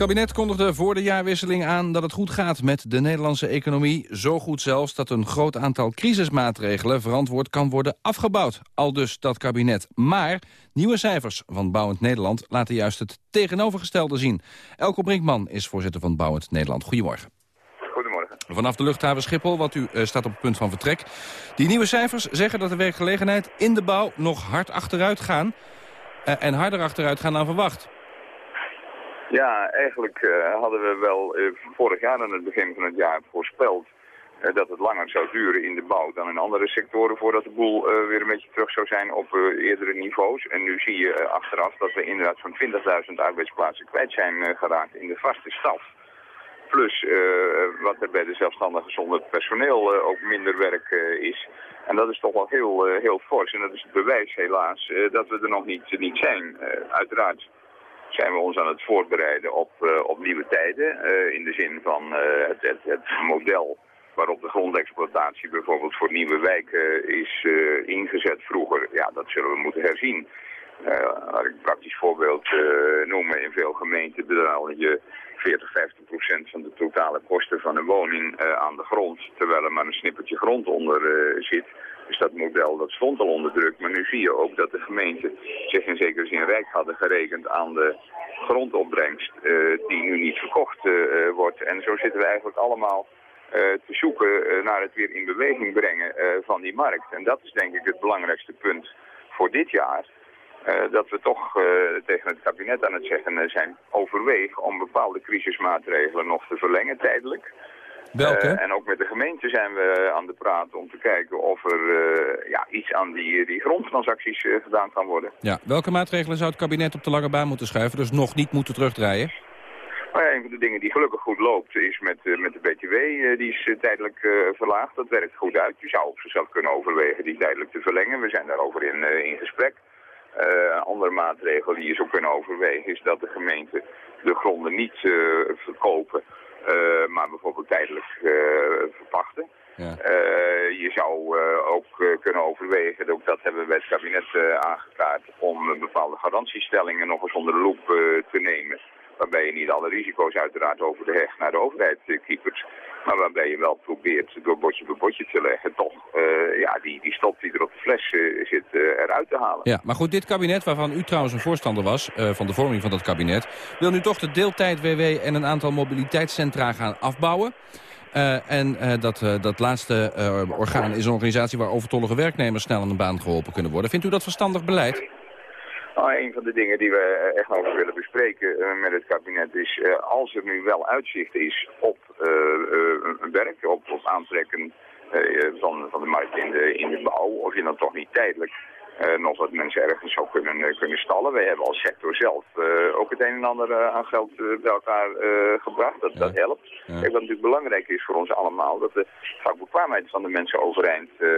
Het kabinet kondigde voor de jaarwisseling aan dat het goed gaat met de Nederlandse economie. Zo goed zelfs dat een groot aantal crisismaatregelen verantwoord kan worden afgebouwd. Al dus dat kabinet. Maar nieuwe cijfers van Bouwend Nederland laten juist het tegenovergestelde zien. Elko Brinkman is voorzitter van Bouwend Nederland. Goedemorgen. Vanaf de luchthaven Schiphol, wat u uh, staat op het punt van vertrek. Die nieuwe cijfers zeggen dat de werkgelegenheid in de bouw nog hard achteruit gaan. Uh, en harder achteruit gaan dan verwacht.
Ja, eigenlijk uh, hadden we wel vorig jaar aan het begin van het jaar voorspeld... dat het langer zou duren in de bouw dan in andere sectoren... voordat de boel weer een beetje terug zou zijn op eerdere niveaus. En nu zie je achteraf dat we inderdaad van 20.000 arbeidsplaatsen kwijt zijn geraakt in de vaste staf. Plus wat er bij de zelfstandigen zonder personeel ook minder werk is. En dat is toch wel heel, heel fors. En dat is het bewijs helaas dat we er nog niet, niet zijn. uiteraard zijn we ons aan het voorbereiden op, op nieuwe tijden. in de zin van het, het, het, model waarop de grondexploitatie bijvoorbeeld voor nieuwe wijken is ingezet vroeger. Ja, dat zullen we moeten herzien. laat ik een praktisch voorbeeld noemen. In veel gemeenten betaal je 40, 50 procent van de totale kosten van een woning aan de grond. Terwijl er maar een snippertje grond onder zit. Dus dat model dat stond al onder druk. Maar nu zie je ook dat de gemeenten zich in zekere zin rijk hadden gerekend aan de grondopbrengst. Die nu niet verkocht wordt. En zo zitten we eigenlijk allemaal te zoeken naar het weer in beweging brengen van die markt. En dat is denk ik het belangrijkste punt voor dit jaar. Uh, dat we toch uh, tegen het kabinet aan het zeggen zijn overweeg om bepaalde crisismaatregelen nog te verlengen tijdelijk.
Welke?
en ook met de gemeente zijn we aan de praat om te kijken of er ja, iets aan die, die grondtransacties gedaan kan worden.
Ja, welke maatregelen zou het kabinet op de lange baan moeten schuiven, dus nog niet moeten terugdraaien?
Nou ja, een van de dingen die gelukkig goed loopt is met, eh, met de BTW. eh, die is eh, tijdelijk verlaagd. Dat werkt goed uit. Je zou op zichzelf kunnen overwegen die tijdelijk te verlengen. We zijn daarover in, in gesprek. Een andere maatregel die je zou kunnen overwegen is dat de gemeente de gronden niet verkopen, maar bijvoorbeeld tijdelijk verpachten. Eh, je zou ook kunnen overwegen, ook dat hebben we bij het kabinet aangekaart, om bepaalde garantiestellingen nog eens onder de loep te nemen. Waarbij je niet alle risico's uiteraard over de heg naar de overheid kiepert. Maar waarbij je wel probeert door botje bij botje te leggen toch eh, ja, die, die stop die er op de fles eh, zit eh, eruit te halen.
Ja, maar goed, dit kabinet, waarvan u trouwens een voorstander was... van de vorming van dat kabinet... wil nu toch de deeltijd-WW en een aantal mobiliteitscentra gaan afbouwen. En dat, dat laatste orgaan is een organisatie... waar overtollige werknemers snel aan de baan geholpen kunnen worden. Vindt u dat verstandig beleid?
Nou, een van de dingen die we eh, echt eens willen bespreken eh, met het kabinet is, eh, als er nu wel uitzicht is op werk, op, op aantrekken van, van de markt in de, in de bouw, of je dan toch niet tijdelijk nog wat mensen ergens zou kunnen, eh, kunnen stallen. Wij hebben als sector zelf eh, ook het een en ander eh, aan geld eh, bij elkaar eh, gebracht. Dat, dat helpt. Kijk, wat natuurlijk belangrijk is voor ons allemaal, dat de vakbekwaamheid van de mensen overeind eh,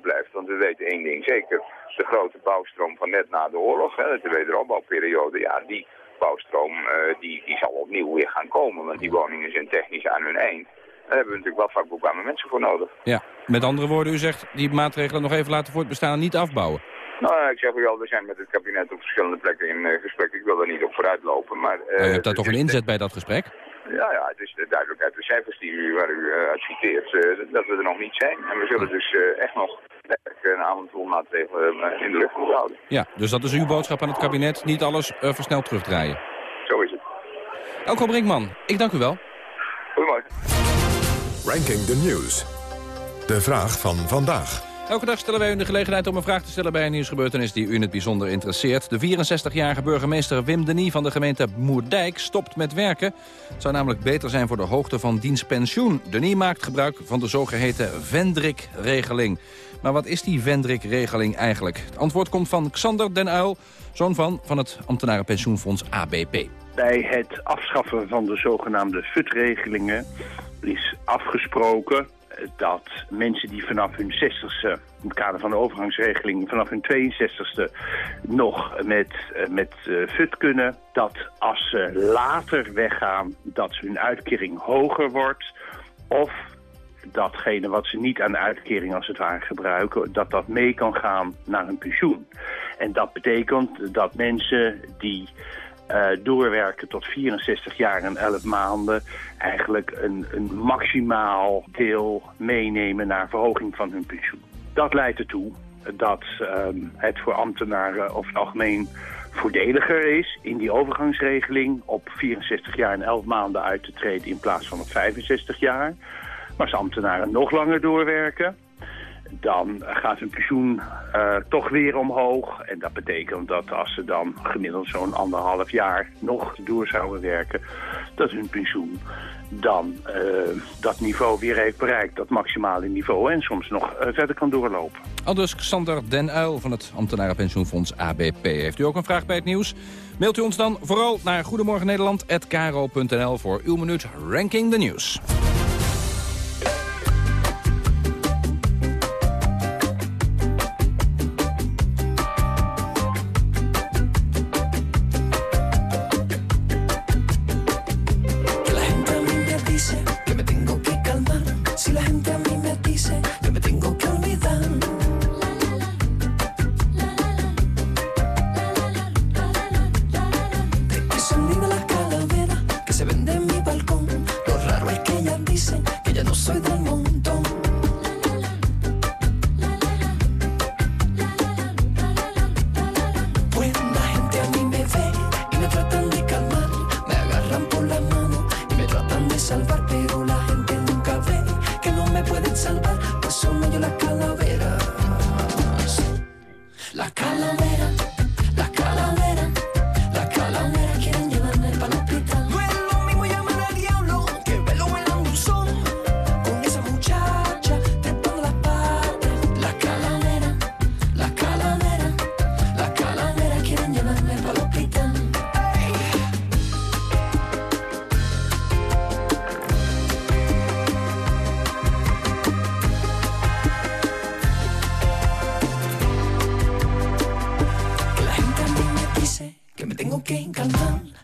blijft. Want we weten één ding zeker, de grote bouwstroom van net na de oorlog, hè, de wederopbouwperiode, ja, die bouwstroom eh, die, die zal opnieuw weer gaan komen. Want die woningen zijn technisch aan hun eind. Daar hebben we natuurlijk wel vakbekwaame mensen voor nodig.
Ja, met andere woorden, u zegt die maatregelen nog even laten voortbestaan en niet afbouwen.
Nou, ik zeg u al, we zijn met het kabinet op verschillende plekken in eh, gesprek. Ik wil daar niet op vooruit lopen, maar... eh,
Nou, u hebt daar toch een inzet bij dat gesprek?
Ja, ja, het is duidelijk uit de cijfers die u, waar u eh, uit citeert, dat we er nog niet zijn. En we zullen dus eh, echt nog een aantal maatregelen in de lucht moeten houden.
Ja, dus dat is uw boodschap aan het kabinet. Niet alles eh, versneld terugdraaien.
Zo is het.
Elko Brinkman, ik dank u wel.
Goedemorgen.
Ranking the News. De vraag van vandaag.
Elke dag stellen wij u de gelegenheid om een vraag te stellen bij een nieuwsgebeurtenis die u in het bijzonder interesseert. De 64-jarige burgemeester Wim Denie van de gemeente Moerdijk stopt met werken. Het zou namelijk beter zijn voor de hoogte van dienstpensioen. Denie maakt gebruik van de zogeheten Vendrik-regeling. Maar wat is die Vendrik-regeling eigenlijk? Het antwoord komt van Xander den Uil, zoon van, van het ambtenarenpensioenfonds ABP.
Bij het afschaffen van de zogenaamde FUT-regelingen is afgesproken dat mensen die vanaf hun 60ste, in het kader van de overgangsregeling, vanaf hun 62ste nog met, eh, met eh, FUT kunnen, dat als ze later weggaan, dat hun uitkering hoger wordt of datgene wat ze niet aan uitkering als het ware gebruiken, dat dat mee kan gaan naar hun pensioen. En dat betekent dat mensen die eh, doorwerken tot 64 jaar en 11 maanden eigenlijk een, een maximaal deel meenemen naar verhoging van hun pensioen. Dat leidt ertoe dat ehm, het voor ambtenaren over het algemeen voordeliger is in die overgangsregeling op 64 jaar en 11 maanden uit te treden in plaats van op 65 jaar. Maar als ambtenaren nog langer doorwerken, dan gaat hun pensioen eh, toch weer omhoog. En dat betekent dat als ze dan gemiddeld zo'n anderhalf jaar nog door zouden werken, dat hun pensioen dan eh, dat niveau weer heeft bereikt, dat maximale niveau, en soms nog eh, verder kan doorlopen.
Aldus Xander den Uil van het ambtenarenpensioenfonds ABP. Heeft u ook een vraag bij het nieuws? Mailt u ons dan vooral naar goedemorgennederland.kro.nl voor uw minuut Ranking the News.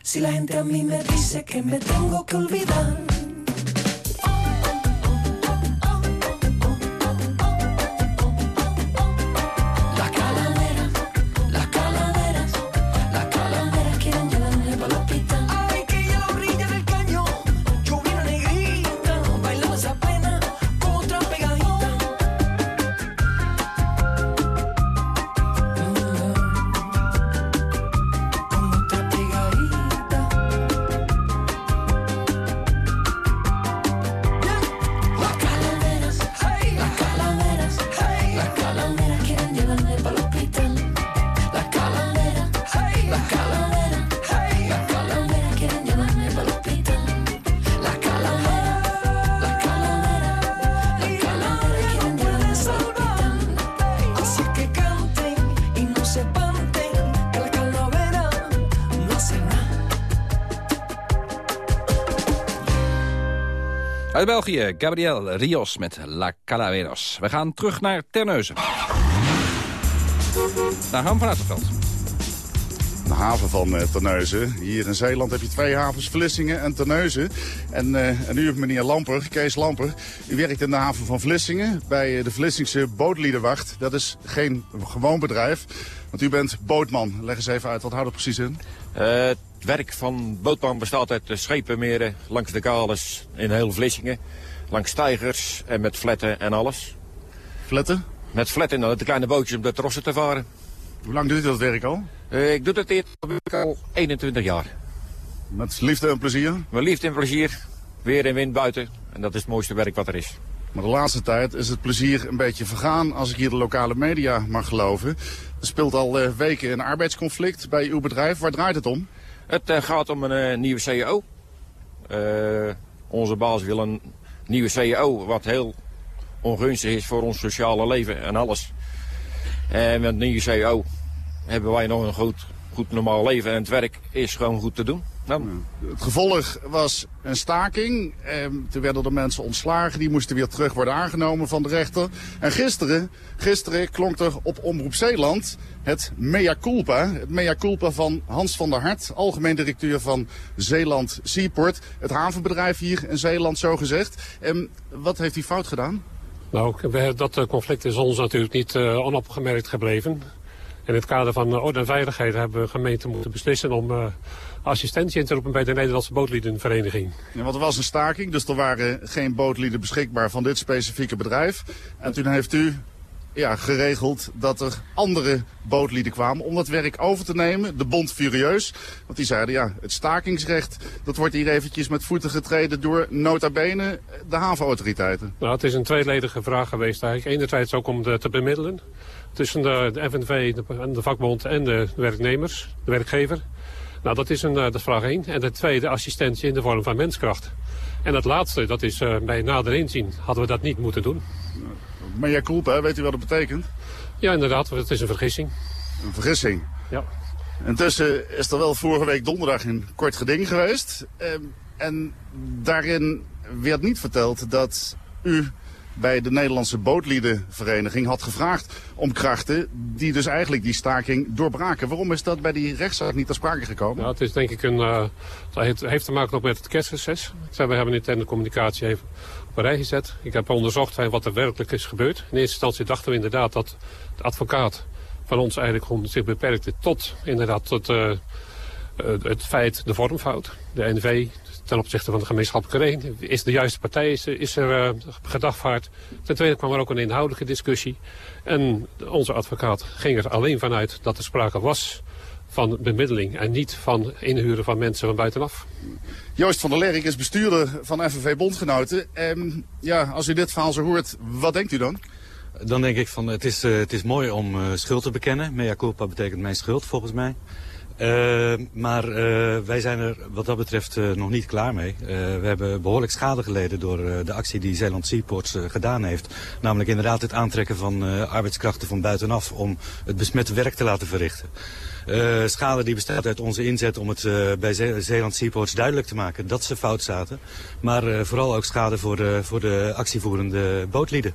Si la gente a mí me dice que me tengo que olvidar.
Uit België, Gabriel Rios met La Calaveros. We gaan terug naar Terneuzen. Naar Ham van Attenveld.
De haven van eh, Terneuzen. Hier in Zeeland heb je twee havens, Vlissingen en Terneuzen. En, eh, en u, meneer Lamper, Kees Lamper, u werkt in de haven van Vlissingen bij eh, de Vlissingse Bootliedenwacht. Dat is geen gewoon bedrijf, want u bent bootman. Leg eens even uit, wat houdt het precies in?
Het werk van bootman bestaat uit schepenmeren langs de kales in heel Vlissingen. Langs stijgers en met fletten en alles.
Fletten?
Met fletten, nou, de kleine bootjes om de trossen te varen.
Hoe lang doet u dat werk al?
Eh, ik doe dat hier al 21 jaar.
Met liefde en plezier?
Met liefde en plezier. Weer en wind buiten. En dat is het mooiste werk wat er is.
Maar de laatste tijd is het plezier een beetje vergaan als ik hier de lokale media mag geloven. Er speelt al eh, weken een arbeidsconflict bij uw bedrijf. Waar draait het om?
Het eh, gaat om een eh, nieuwe CEO. Eh, onze baas wil een nieuwe CEO, wat heel ongunstig is voor ons sociale leven en alles. En met een nieuwe CEO hebben wij nog een goed, goed normaal leven en het werk is gewoon goed te doen. Nou,
Het gevolg was een staking. Ehm, toen werden er mensen ontslagen. Die moesten weer terug worden aangenomen van de rechter. En gisteren, gisteren klonk er op Omroep Zeeland het mea culpa. Het mea culpa van Hans van der Hart, algemeen directeur van Zeeland Seaport. Het havenbedrijf hier in Zeeland, zo gezegd. En wat heeft hij fout gedaan?
Nou, we- dat eh, conflict is ons natuurlijk niet eh, onopgemerkt gebleven. In het kader van eh, orde en veiligheid hebben we gemeente moeten beslissen om eh, assistentie in te roepen bij de Nederlandse Bootliedenvereniging.
Ja, want er was een staking, dus er waren geen bootlieden beschikbaar van dit specifieke bedrijf. En toen heeft u ja, geregeld dat er andere bootlieden kwamen om dat werk over te nemen. De Bond Furieus, want die zeiden ja, het stakingsrecht, dat wordt hier eventjes met voeten getreden door nota bene de havenautoriteiten.
Nou, het is een tweeledige vraag geweest eigenlijk. Enerzijds ook om de, te bemiddelen tussen de, de FNV, de, en de vakbond en de werknemers, de werkgever. Nou, dat is, een, eh, dat is vraag 1. En de tweede, assistentie in de vorm van menskracht. En het laatste, dat is eh, bij nader inzien, hadden we dat niet moeten doen.
Maar jij culpa, weet u wat dat betekent?
Ja, inderdaad, het is een vergissing.
Een vergissing.
Ja.
Intussen is er wel vorige week donderdag een kort geding geweest. Ehm, en daarin werd niet verteld dat u bij de Nederlandse Bootliedenvereniging had gevraagd om krachten die dus eigenlijk die staking doorbraken. Waarom is dat bij die rechtszaak niet ter sprake gekomen?
Nou, het is denk ik een. eh, heeft, te maken ook met het kerstreces. We hebben interne communicatie even op een rij gezet. Ik heb onderzocht wat er werkelijk is gebeurd. In eerste instantie dachten we inderdaad dat de advocaat van ons eigenlijk zich beperkte tot inderdaad tot eh, eh, het feit, de vormfout. De NV ten opzichte van de gemeenschappelijke regeling. Is de juiste partij is, er- is er eh, gedagvaard. Ten tweede kwam er ook een inhoudelijke discussie. En onze advocaat ging er alleen vanuit dat er sprake was van bemiddeling en niet van inhuren van mensen van buitenaf.
Joost van der Lerk is bestuurder van FNV Bondgenoten. En ja, als u dit verhaal zo hoort, wat denkt u dan?
Dan denk ik van het is, eh, het is mooi om eh, schuld te bekennen. Mea culpa betekent mijn schuld volgens mij. Eh, maar eh, wij zijn er wat dat betreft eh, nog niet klaar mee. We hebben behoorlijk schade geleden door de actie die Zeeland Seaports gedaan heeft. Namelijk inderdaad het aantrekken van arbeidskrachten van buitenaf om het besmette werk te laten verrichten. Schade die bestaat uit onze inzet om het bij Ze- Zeeland Seaports duidelijk te maken dat ze fout zaten. Maar vooral ook schade voor de, voor de actievoerende bootlieden.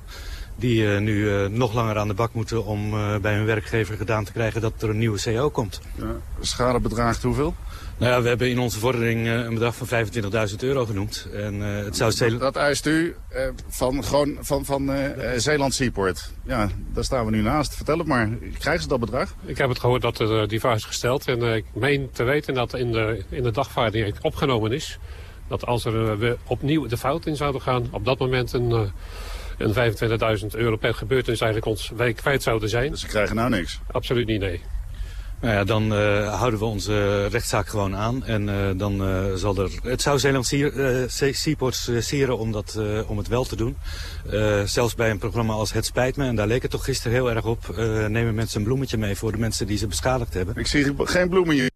Die eh, nu eh, nog langer aan de bak moeten om eh, bij hun werkgever gedaan te krijgen dat er een nieuwe CO komt.
Ja, schade bedraagt hoeveel?
Nou ja, we hebben in onze vordering eh, een bedrag van 25.000 euro genoemd. En eh, het zou Zeeland...
Dat eist u eh, van, gewoon van, van Zeeland Seaport. Ja, daar staan we nu naast. Vertel het maar. Krijgen ze dat bedrag?
Ik heb het gehoord dat er die vraag is gesteld. En eh, ik meen te weten dat in de, in de dagvaarding opgenomen is... dat als er weer opnieuw de fout in zouden gaan... op dat moment een, een 25.000 euro per gebeurtenis eigenlijk ons wij kwijt zouden zijn. Dus
ze krijgen nou niks?
Absoluut niet, nee.
Nou ja, dan eh, houden we onze rechtszaak gewoon aan. En eh, dan eh, zal er... Het zou Zeeland Sea- eh, Sea- Seaports sieren om, dat, eh, om het wel te doen. Eh, zelfs bij een programma als Het Spijt Me. En daar leek het toch gisteren heel erg op. eh, nemen mensen een bloemetje mee voor de mensen die ze beschadigd hebben.
Ik zie geen bloemen hier.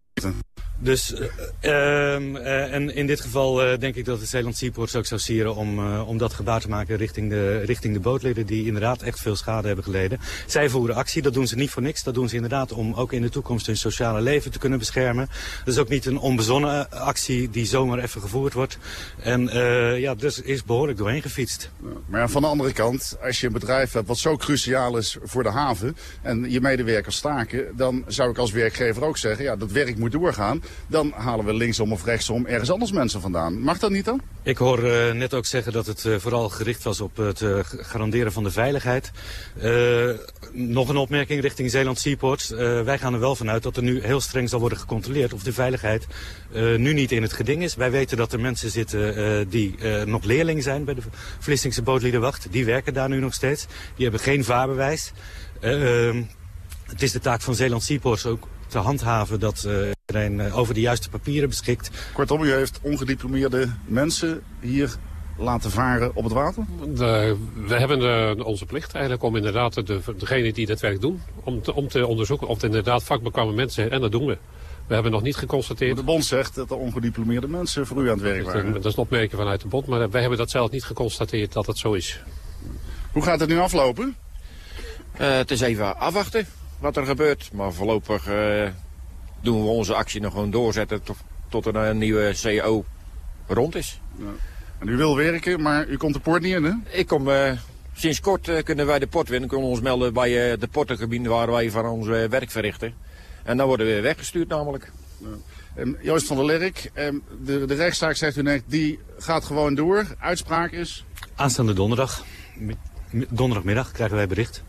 Dus, eh, en in dit geval eh, denk ik dat het Zeeland Seaports ook zou sieren om, om dat gebaar te maken richting de, richting de bootleden die inderdaad echt veel schade hebben geleden. Zij voeren actie, dat doen ze niet voor niks. Dat doen ze inderdaad om ook in de toekomst hun sociale leven te kunnen beschermen. Dat is ook niet een onbezonnen actie die zomaar even gevoerd wordt. En ja, dus is behoorlijk doorheen gefietst.
Maar ja, van de andere kant, als je een bedrijf hebt wat zo cruciaal is voor de haven... en je medewerkers staken, dan zou ik als werkgever ook zeggen... ja, dat werk moet doorgaan. Dan halen we linksom of rechtsom ergens anders mensen vandaan. Mag dat niet dan?
Ik hoor eh, net ook zeggen dat het eh, vooral gericht was op het eh, garanderen van de veiligheid. Nog een opmerking richting Zeeland Seaports. Wij gaan er wel vanuit dat er nu heel streng zal worden gecontroleerd of de veiligheid nu niet in het geding is. Wij weten dat er mensen zitten die nog leerling zijn bij de Vlissingse bootliedenwacht. Die werken daar nu nog steeds. Die hebben geen vaarbewijs. Eh, ehm, het is de taak van Zeeland Seaports ook te handhaven dat eh, iedereen eh, over de juiste papieren beschikt.
Kortom, u heeft ongediplomeerde mensen hier laten varen op het water?
De, we hebben eh, onze plicht eigenlijk om inderdaad de, degene die dat werk doen... Om te, om te onderzoeken of het inderdaad vakbekwame mensen zijn. En dat doen we. We hebben nog niet geconstateerd...
De bond zegt dat er ongediplomeerde mensen voor u aan het werk waren.
Dat is een opmerking vanuit de bond, maar wij hebben dat zelf niet geconstateerd dat het zo is.
Hoe gaat het nu aflopen?
Eh, het is even afwachten wat er gebeurt. Maar voorlopig eh, doen we onze actie nog gewoon doorzetten tot, tot er een nieuwe CO rond is.
En u wil werken, maar u komt de poort niet in, hè?
Ik kom... eh, sinds kort eh, kunnen wij de port winnen. Kunnen we ons melden bij eh, de portengebied waar wij van ons eh, werk verrichten. En dan worden we weer weggestuurd namelijk.
Ehm, Joost van der Lerk, ehm, de, de rechtszaak zegt u net, die gaat gewoon door. Uitspraak is?
Aanstaande donderdag, mi- mi- donderdagmiddag, krijgen wij bericht.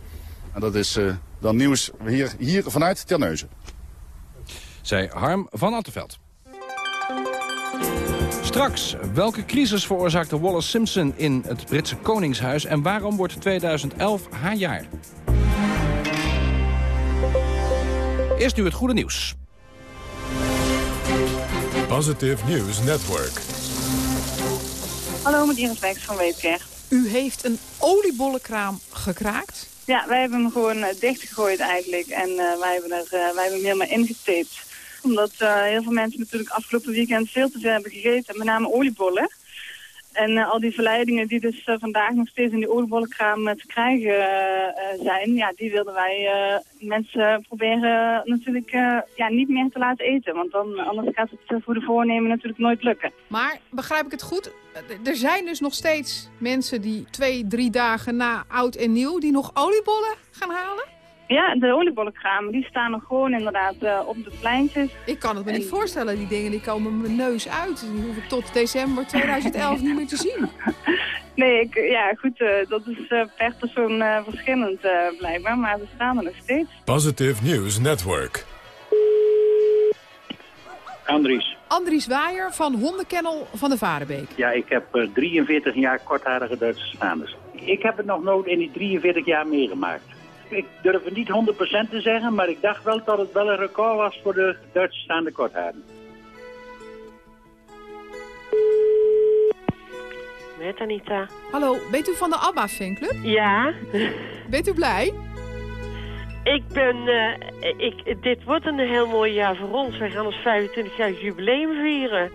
En dat is eh, dan nieuws hier, hier vanuit Terneuzen.
Zij Harm van Attenveld. Straks, welke crisis veroorzaakte Wallace Simpson in het Britse Koningshuis... en waarom wordt 2011 haar jaar? Eerst nu het goede nieuws.
Positive News Network.
Hallo, met Iris Wijks van WPR.
U heeft een oliebollenkraam gekraakt?
Ja, wij hebben hem gewoon eh, dichtgegooid eigenlijk. En eh, wij, hebben er, eh, wij hebben hem helemaal ingetaped. Omdat heel veel mensen natuurlijk afgelopen weekend veel te veel hebben gegeten. Met name oliebollen. En eh, al die verleidingen die dus eh, vandaag nog steeds in die oliebollenkraam eh, te krijgen zijn... Ja, die wilden wij mensen proberen natuurlijk ja, niet meer te laten eten. Want dan, anders gaat het voor de voornemen natuurlijk nooit lukken.
Maar begrijp ik het goed? Er zijn dus nog steeds mensen die twee, drie dagen na oud en nieuw... die nog oliebollen gaan halen?
Ja, de oliebollenkramen die staan nog gewoon inderdaad eh, op de pleintjes.
Ik kan het me niet voorstellen. Die dingen die komen mijn neus uit. Die hoef ik tot december 2011 niet meer te zien.
Nee, ik, ja goed, eh, dat is eh, per persoon eh, verschillend eh, blijkbaar, maar ze staan er nog steeds.
Positive News Network.
Andries.
Andries Waaier van Hondenkennel van de Varenbeek.
Ja, ik heb eh, 43 jaar kortharige Duitse staanders. Ik heb het nog nooit in die 43 jaar meegemaakt. Ik durf het niet 100% te zeggen, maar ik dacht wel dat het wel een record was voor de Duitse staande kortharen.
Met Anita.
Hallo, bent u van de ABBA fanclub?
Ja.
Bent u blij?
Ik ben, eh, ik, dit wordt een heel mooi jaar voor ons. Wij gaan ons 25 jaar jubileum vieren.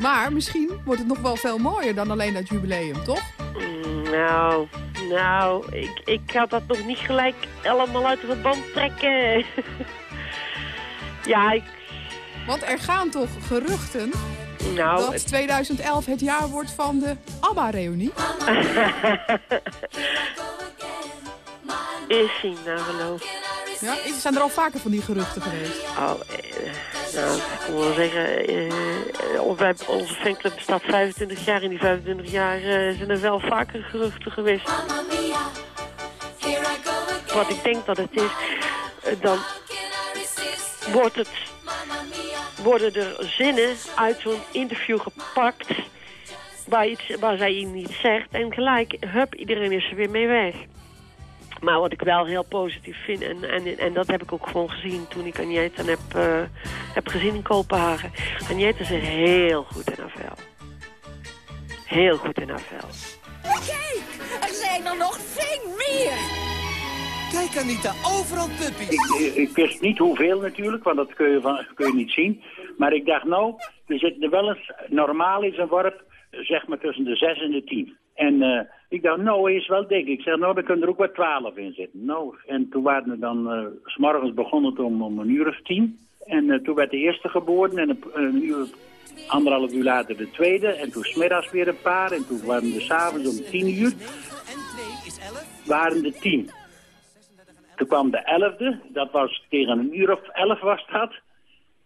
Maar misschien wordt het nog wel veel mooier dan alleen dat jubileum, toch?
Mm, Nou, nou, ik, ik ga dat nog niet gelijk allemaal uit de verband trekken. ja, ik,
Want er gaan toch geruchten
nou...
dat 2011 het jaar wordt van de ABBA-reunie?
is na verloop.
Ja, zijn er al vaker van die geruchten geweest?
Oh, nou, ik kan wel zeggen, eh, onze fanclub bestaat 25 jaar. In die 25 jaar eh, zijn er wel vaker geruchten geweest. Wat ik denk dat het is, dan wordt het, worden er zinnen uit zo'n interview gepakt waar, iets, waar zij iets niet zegt. En gelijk, hup, iedereen is er weer mee weg. Maar wat ik wel heel positief vind, en, en, en dat heb ik ook gewoon gezien toen ik Agneta heb, eh, heb gezien in Kopenhagen. Agneta zit heel goed in haar vel. Heel goed in haar vel.
Kijk, er zijn er nog veel meer.
Kijk Anita, overal puppies.
Ik, ik wist niet hoeveel natuurlijk, want dat kun je, van, kun je niet zien. Maar ik dacht, nou, er zitten er wel eens, normaal is een worp, zeg maar tussen de 6 en de 10. En eh, ik dacht, nou, hij is wel dik. Ik zeg, nou, dan kunnen er ook wel 12 in zitten. Nou, en toen waren we dan, eh, s s'morgens begonnen het om, om een uur of tien. En eh, toen werd de eerste geboren en een, uur, anderhalf uur later de tweede. En toen smiddags weer een paar. En toen waren we s'avonds om tien uur, waren de tien. Toen kwam de elfde, dat was tegen een uur of elf was dat.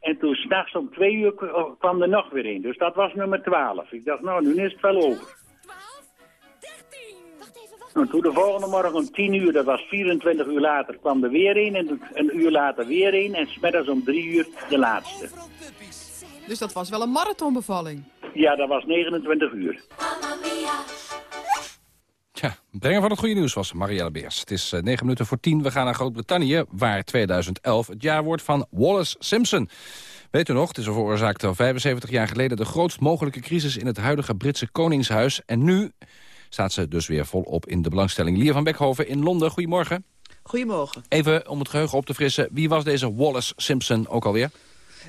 En toen s'nachts om twee uur k- kwam er nog weer een. Dus dat was nummer twaalf. Ik dacht, nou, nu is het wel over. Nou, toen de volgende morgen om 10 uur, dat was 24 uur later, kwam er weer een. En een uur later weer een. En smiddags om 3 uur de laatste.
Dus dat was wel een marathonbevalling.
Ja, dat was 29 uur.
Tja, brenger van het goede nieuws was Marielle Beers. Het is eh, negen minuten voor tien. We gaan naar Groot-Brittannië, waar 2011 het jaar wordt van Wallace Simpson. Weet u nog, het is er veroorzaakt al 75 jaar geleden... de grootst mogelijke crisis in het huidige Britse Koningshuis. En nu staat ze dus weer volop in de belangstelling. Lia van Beckhoven in Londen, goedemorgen.
Goedemorgen.
Even om het geheugen op te frissen, wie was deze Wallace Simpson ook alweer?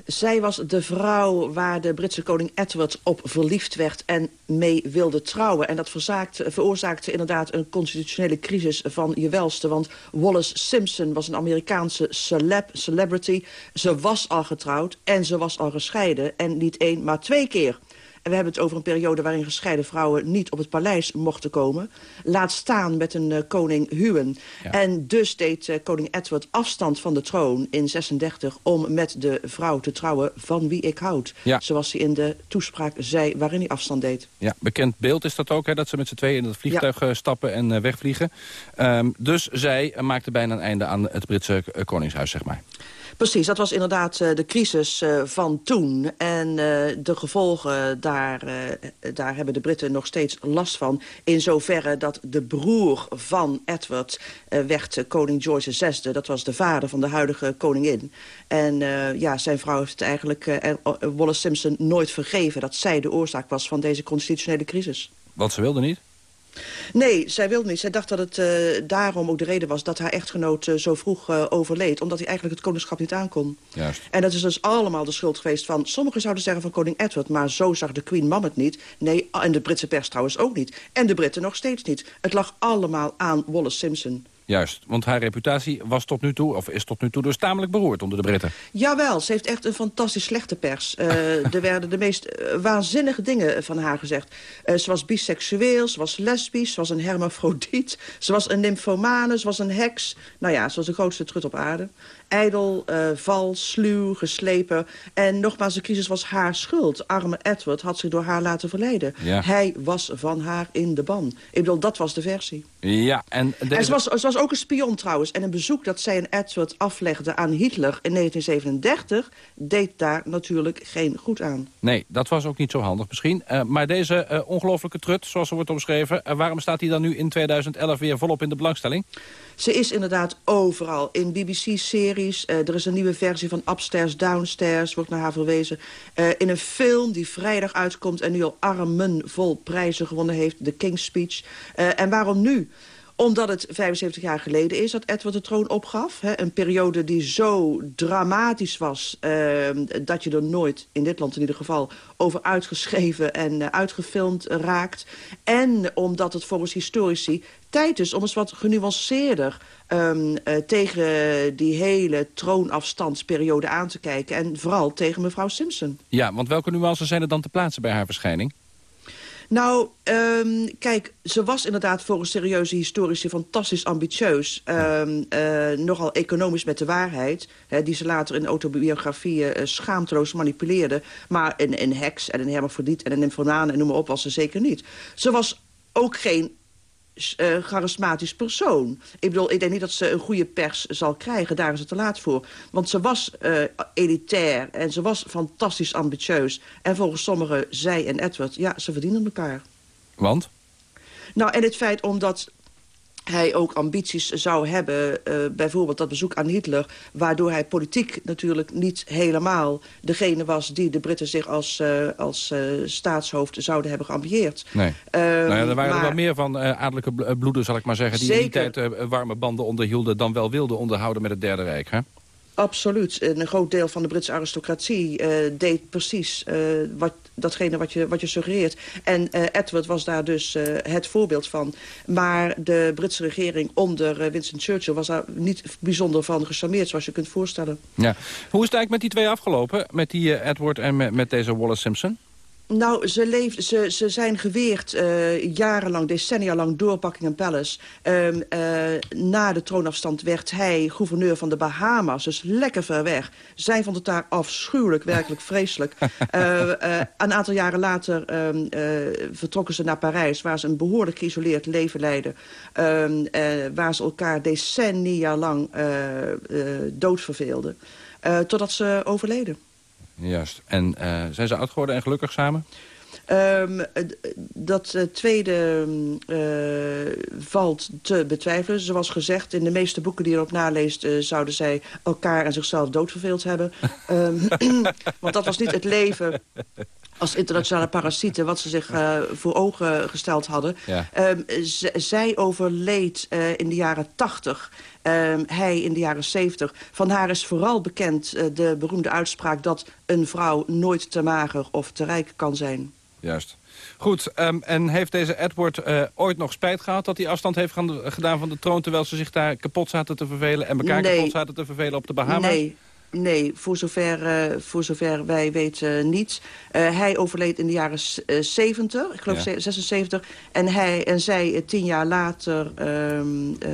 Zij was de vrouw waar de Britse koning Edward op verliefd werd en mee wilde trouwen. En dat verzaakte, veroorzaakte inderdaad een constitutionele crisis van je welste. Want Wallace Simpson was een Amerikaanse celeb, celebrity. Ze was al getrouwd en ze was al gescheiden. En niet één, maar twee keer. En we hebben het over een periode waarin gescheiden vrouwen niet op het paleis mochten komen. Laat staan met een eh, koning huwen. En dus deed eh, koning Edward afstand van de troon in 36 om met de vrouw te trouwen van wie ik houd.
Ja.
Zoals hij in de toespraak zei waarin hij afstand deed.
Ja, bekend beeld is dat ook, hè, dat ze met z'n tweeën in het vliegtuig eh, stappen en wegvliegen. Ehm, dus zij maakte bijna een einde aan het Britse koningshuis, zeg maar.
Precies, dat was inderdaad eh, de crisis eh, van toen. En eh, de gevolgen, daar, daar hebben de Britten nog steeds last van. In zoverre dat de broer van Edward werd koning George VI. Dat was de vader van de huidige koningin. En ja, zijn vrouw heeft het eigenlijk Wallace Simpson nooit vergeven... dat zij de oorzaak was van deze constitutionele crisis.
Want ze wilde niet.
Nee, zij wilde niet. Zij dacht dat het eh, daarom ook de reden was dat haar echtgenoot eh, zo vroeg eh, overleed. Omdat hij eigenlijk het koningschap niet aankon.
Juist.
En dat is dus allemaal de schuld geweest van... sommigen zouden zeggen van koning Edward... maar zo zag de Queen Mom het niet. Nee, en de Britse pers trouwens ook niet. En de Britten nog steeds niet. Het lag allemaal aan Wallace Simpson.
Juist, want haar reputatie was tot nu toe, of is tot nu toe dus tamelijk beroerd onder de Britten.
Jawel, ze heeft echt een fantastisch slechte pers. Eh, er werden de meest eh, waanzinnige dingen van haar gezegd. Eh, ze was biseksueel, ze was lesbisch, ze was een hermafrodiet... ze was een nymphomane, ze was een heks. Nou ja, ze was de grootste trut op aarde. Ijdel, eh, vals, sluw, geslepen. En nogmaals, de crisis was haar schuld. Arme Edward had zich door haar laten verleiden.
Ja.
Hij was van haar in de ban. Ik bedoel, dat was de versie.
Ja, en deze...
En ze was, ze was ook een spion trouwens. En een bezoek dat zij en Edward aflegde aan Hitler in 1937... deed daar natuurlijk geen goed aan.
Nee, dat was ook niet zo handig misschien. Eh, maar deze eh, ongelofelijke trut, zoals er wordt omschreven... waarom staat hij dan nu in 2011 weer volop in de belangstelling?
Ze is inderdaad overal. In BBC-series, eh, er is een nieuwe versie van Upstairs, Downstairs, wordt naar haar verwezen. Eh, in een film die vrijdag uitkomt en nu al armen vol prijzen gewonnen heeft, The King's Speech. Eh, en waarom nu? Omdat het 75 jaar geleden is dat Edward de troon opgaf. Hè? Een periode die zo dramatisch was... eh, dat je er nooit, in dit land in ieder geval... over uitgeschreven en eh, uitgefilmd raakt. En omdat het volgens historici tijd is om eens wat genuanceerder... ehm, eh, tegen die hele troonafstandsperiode aan te kijken. En vooral tegen mevrouw Simpson.
Ja, want welke nuances zijn er dan te plaatsen bij haar verschijning?
Nou, ehm, kijk, ze was inderdaad voor een serieuze historici fantastisch ambitieus. Ehm, eh, nogal economisch met de waarheid. Hè, die ze later in autobiografieën eh, schaamteloos manipuleerde. Maar in, in Hex en in Hermafrodiet en in Nymphonane en noem maar op was ze zeker niet. Ze was ook geen eh, charismatisch persoon. Ik bedoel, ik denk niet dat ze een goede pers zal krijgen. Daar is het te laat voor. Want ze was eh, elitair en ze was fantastisch ambitieus. En volgens sommigen, zij en Edward, ja, ze verdienen elkaar.
Want?
Nou, en het feit omdat hij ook ambities zou hebben, eh, bijvoorbeeld dat bezoek aan Hitler... waardoor hij politiek natuurlijk niet helemaal degene was... die de Britten zich als, eh, als eh, staatshoofd zouden hebben geambieerd.
Nee.
Ehm,
nou ja, er waren er wel meer van adellijke bl- bloeden, zal ik maar zeggen... die in die tijd warme banden onderhielden... dan wel wilden onderhouden met het Derde Rijk, hè?
Absoluut. En Een groot deel van de Britse aristocratie eh, deed precies eh, wat, datgene wat je, wat je suggereert. En eh, Edward was daar dus het voorbeeld van. Maar de Britse regering onder Winston Churchill... was daar niet bijzonder van gecharmeerd, zoals je kunt voorstellen.
Ja. Hoe is het eigenlijk met die twee afgelopen? Met die Edward en met, met deze Wallace Simpson?
Nou, ze, leefden, ze, ze zijn geweerd eh, jarenlang, decennia lang door Buckingham Palace. Ehm, eh, na de troonafstand werd hij gouverneur van de Bahama's, dus lekker ver weg. Zij vond het daar afschuwelijk, werkelijk vreselijk. Eh, een aantal jaren later ehm, eh, vertrokken ze naar Parijs... waar ze een behoorlijk geïsoleerd leven leidden. Ehm, eh, waar ze elkaar decennia lang doodverveelden. Totdat ze overleden.
Juist. En eh, zijn ze oud geworden en gelukkig samen?
Ehm, eh, dat eh, tweede mm, valt te betwijfelen. Zoals gezegd, in de meeste boeken die erop naleest... zouden zij elkaar en zichzelf doodverveeld hebben. Ehm, want dat was niet het leven als internationale parasieten... wat ze zich eh, voor ogen gesteld hadden.
Ja.
Ehm, zij overleed eh, in de jaren 80. Ehm, hij in de jaren 70. Van haar is vooral bekend eh, de beroemde uitspraak... dat een vrouw nooit te mager of te rijk kan zijn.
Juist. Goed, ehm, en heeft deze Edward ooit nog spijt gehad... dat hij afstand heeft gedaan van de troon... terwijl ze zich daar kapot zaten te vervelen... en elkaar
Nee.
kapot zaten te vervelen op de Bahama's?
Nee, nee voor, zover, eh, voor zover wij weten niet. Eh, hij overleed in de jaren s- eh, 70, ik geloof
Ja.
ze- 76. En, hij, en zij tien jaar later... ehm, eh,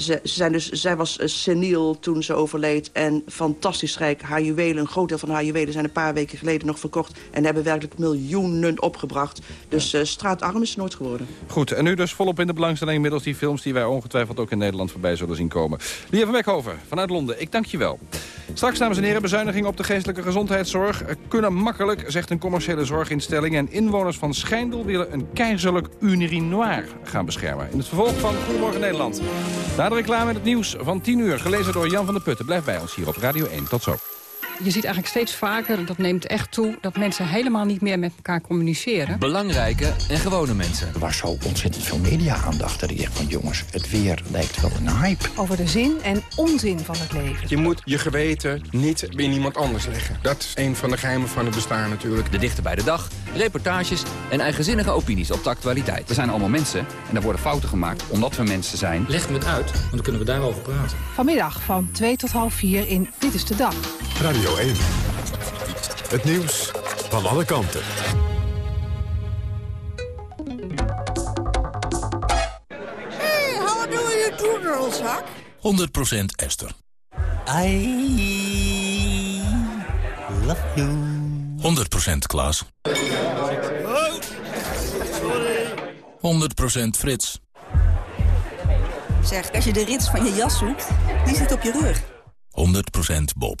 ze, ze zijn dus, zij was eh, seniel toen ze overleed en fantastisch rijk. Haar juwelen, een groot deel van haar juwelen zijn een paar weken geleden nog verkocht... en hebben werkelijk miljoenen opgebracht. Dus eh, straatarm is ze nooit geworden.
Goed, en nu dus volop in de belangstelling... inmiddels die films die wij ongetwijfeld ook in Nederland voorbij zullen zien komen. Lia van Beckhoven, vanuit Londen, ik dank je wel. Straks, dames en heren, bezuinigingen op de geestelijke gezondheidszorg... eh, kunnen makkelijk, zegt een commerciële zorginstelling... en inwoners van Schijndel willen een keizerlijk urinoir gaan beschermen. In het vervolg van Goedemorgen Nederland. De reclame in het nieuws van 10 uur, gelezen door Jan van der Putten. Blijf bij ons hier op Radio 1. Tot zo.
Je ziet eigenlijk steeds vaker, dat neemt echt toe... dat mensen helemaal niet meer met elkaar communiceren.
Belangrijke en gewone mensen. Er was zo ontzettend veel media-aandacht. Dat ik dacht van jongens, het weer lijkt wel een hype.
Over de zin en onzin van het leven.
Je moet je geweten niet in iemand anders leggen. Dat is een van de geheimen van het bestaan natuurlijk.
De dichter bij de dag, reportages en eigenzinnige opinies op de actualiteit.
We zijn allemaal mensen en er worden fouten gemaakt omdat we mensen zijn.
Leg me het uit, want dan kunnen we daarover praten.
Vanmiddag van 2 tot half 4 in Dit is de Dag.
Radio 1. Het nieuws van alle kanten.
Hey, how do you do, girlzak?
100% Esther.
I love you.
100% Klaas. 100% Frits.
Zeg, als je de rits van je jas zoekt, die zit op je rug.
100% Bob.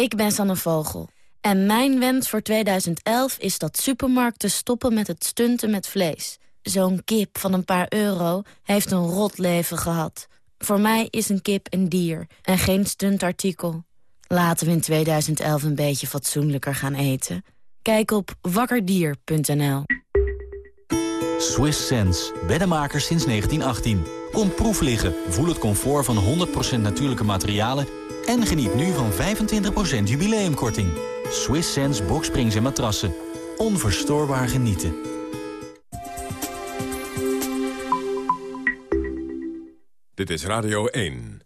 Ik ben Sanne Vogel. En mijn wens voor 2011 is dat supermarkten stoppen met het stunten met vlees. Zo'n kip van een paar euro heeft een rot leven gehad. Voor mij is een kip een dier en geen stuntartikel. Laten we in 2011 een beetje fatsoenlijker gaan eten. Kijk op wakkerdier.nl.
Swiss Sense, beddenmakers sinds 1918. Kom proef liggen, voel het comfort van 100% natuurlijke materialen... en geniet nu van 25% jubileumkorting. Swiss Sense boksprings en matrassen. Onverstoorbaar genieten.
Dit is Radio 1.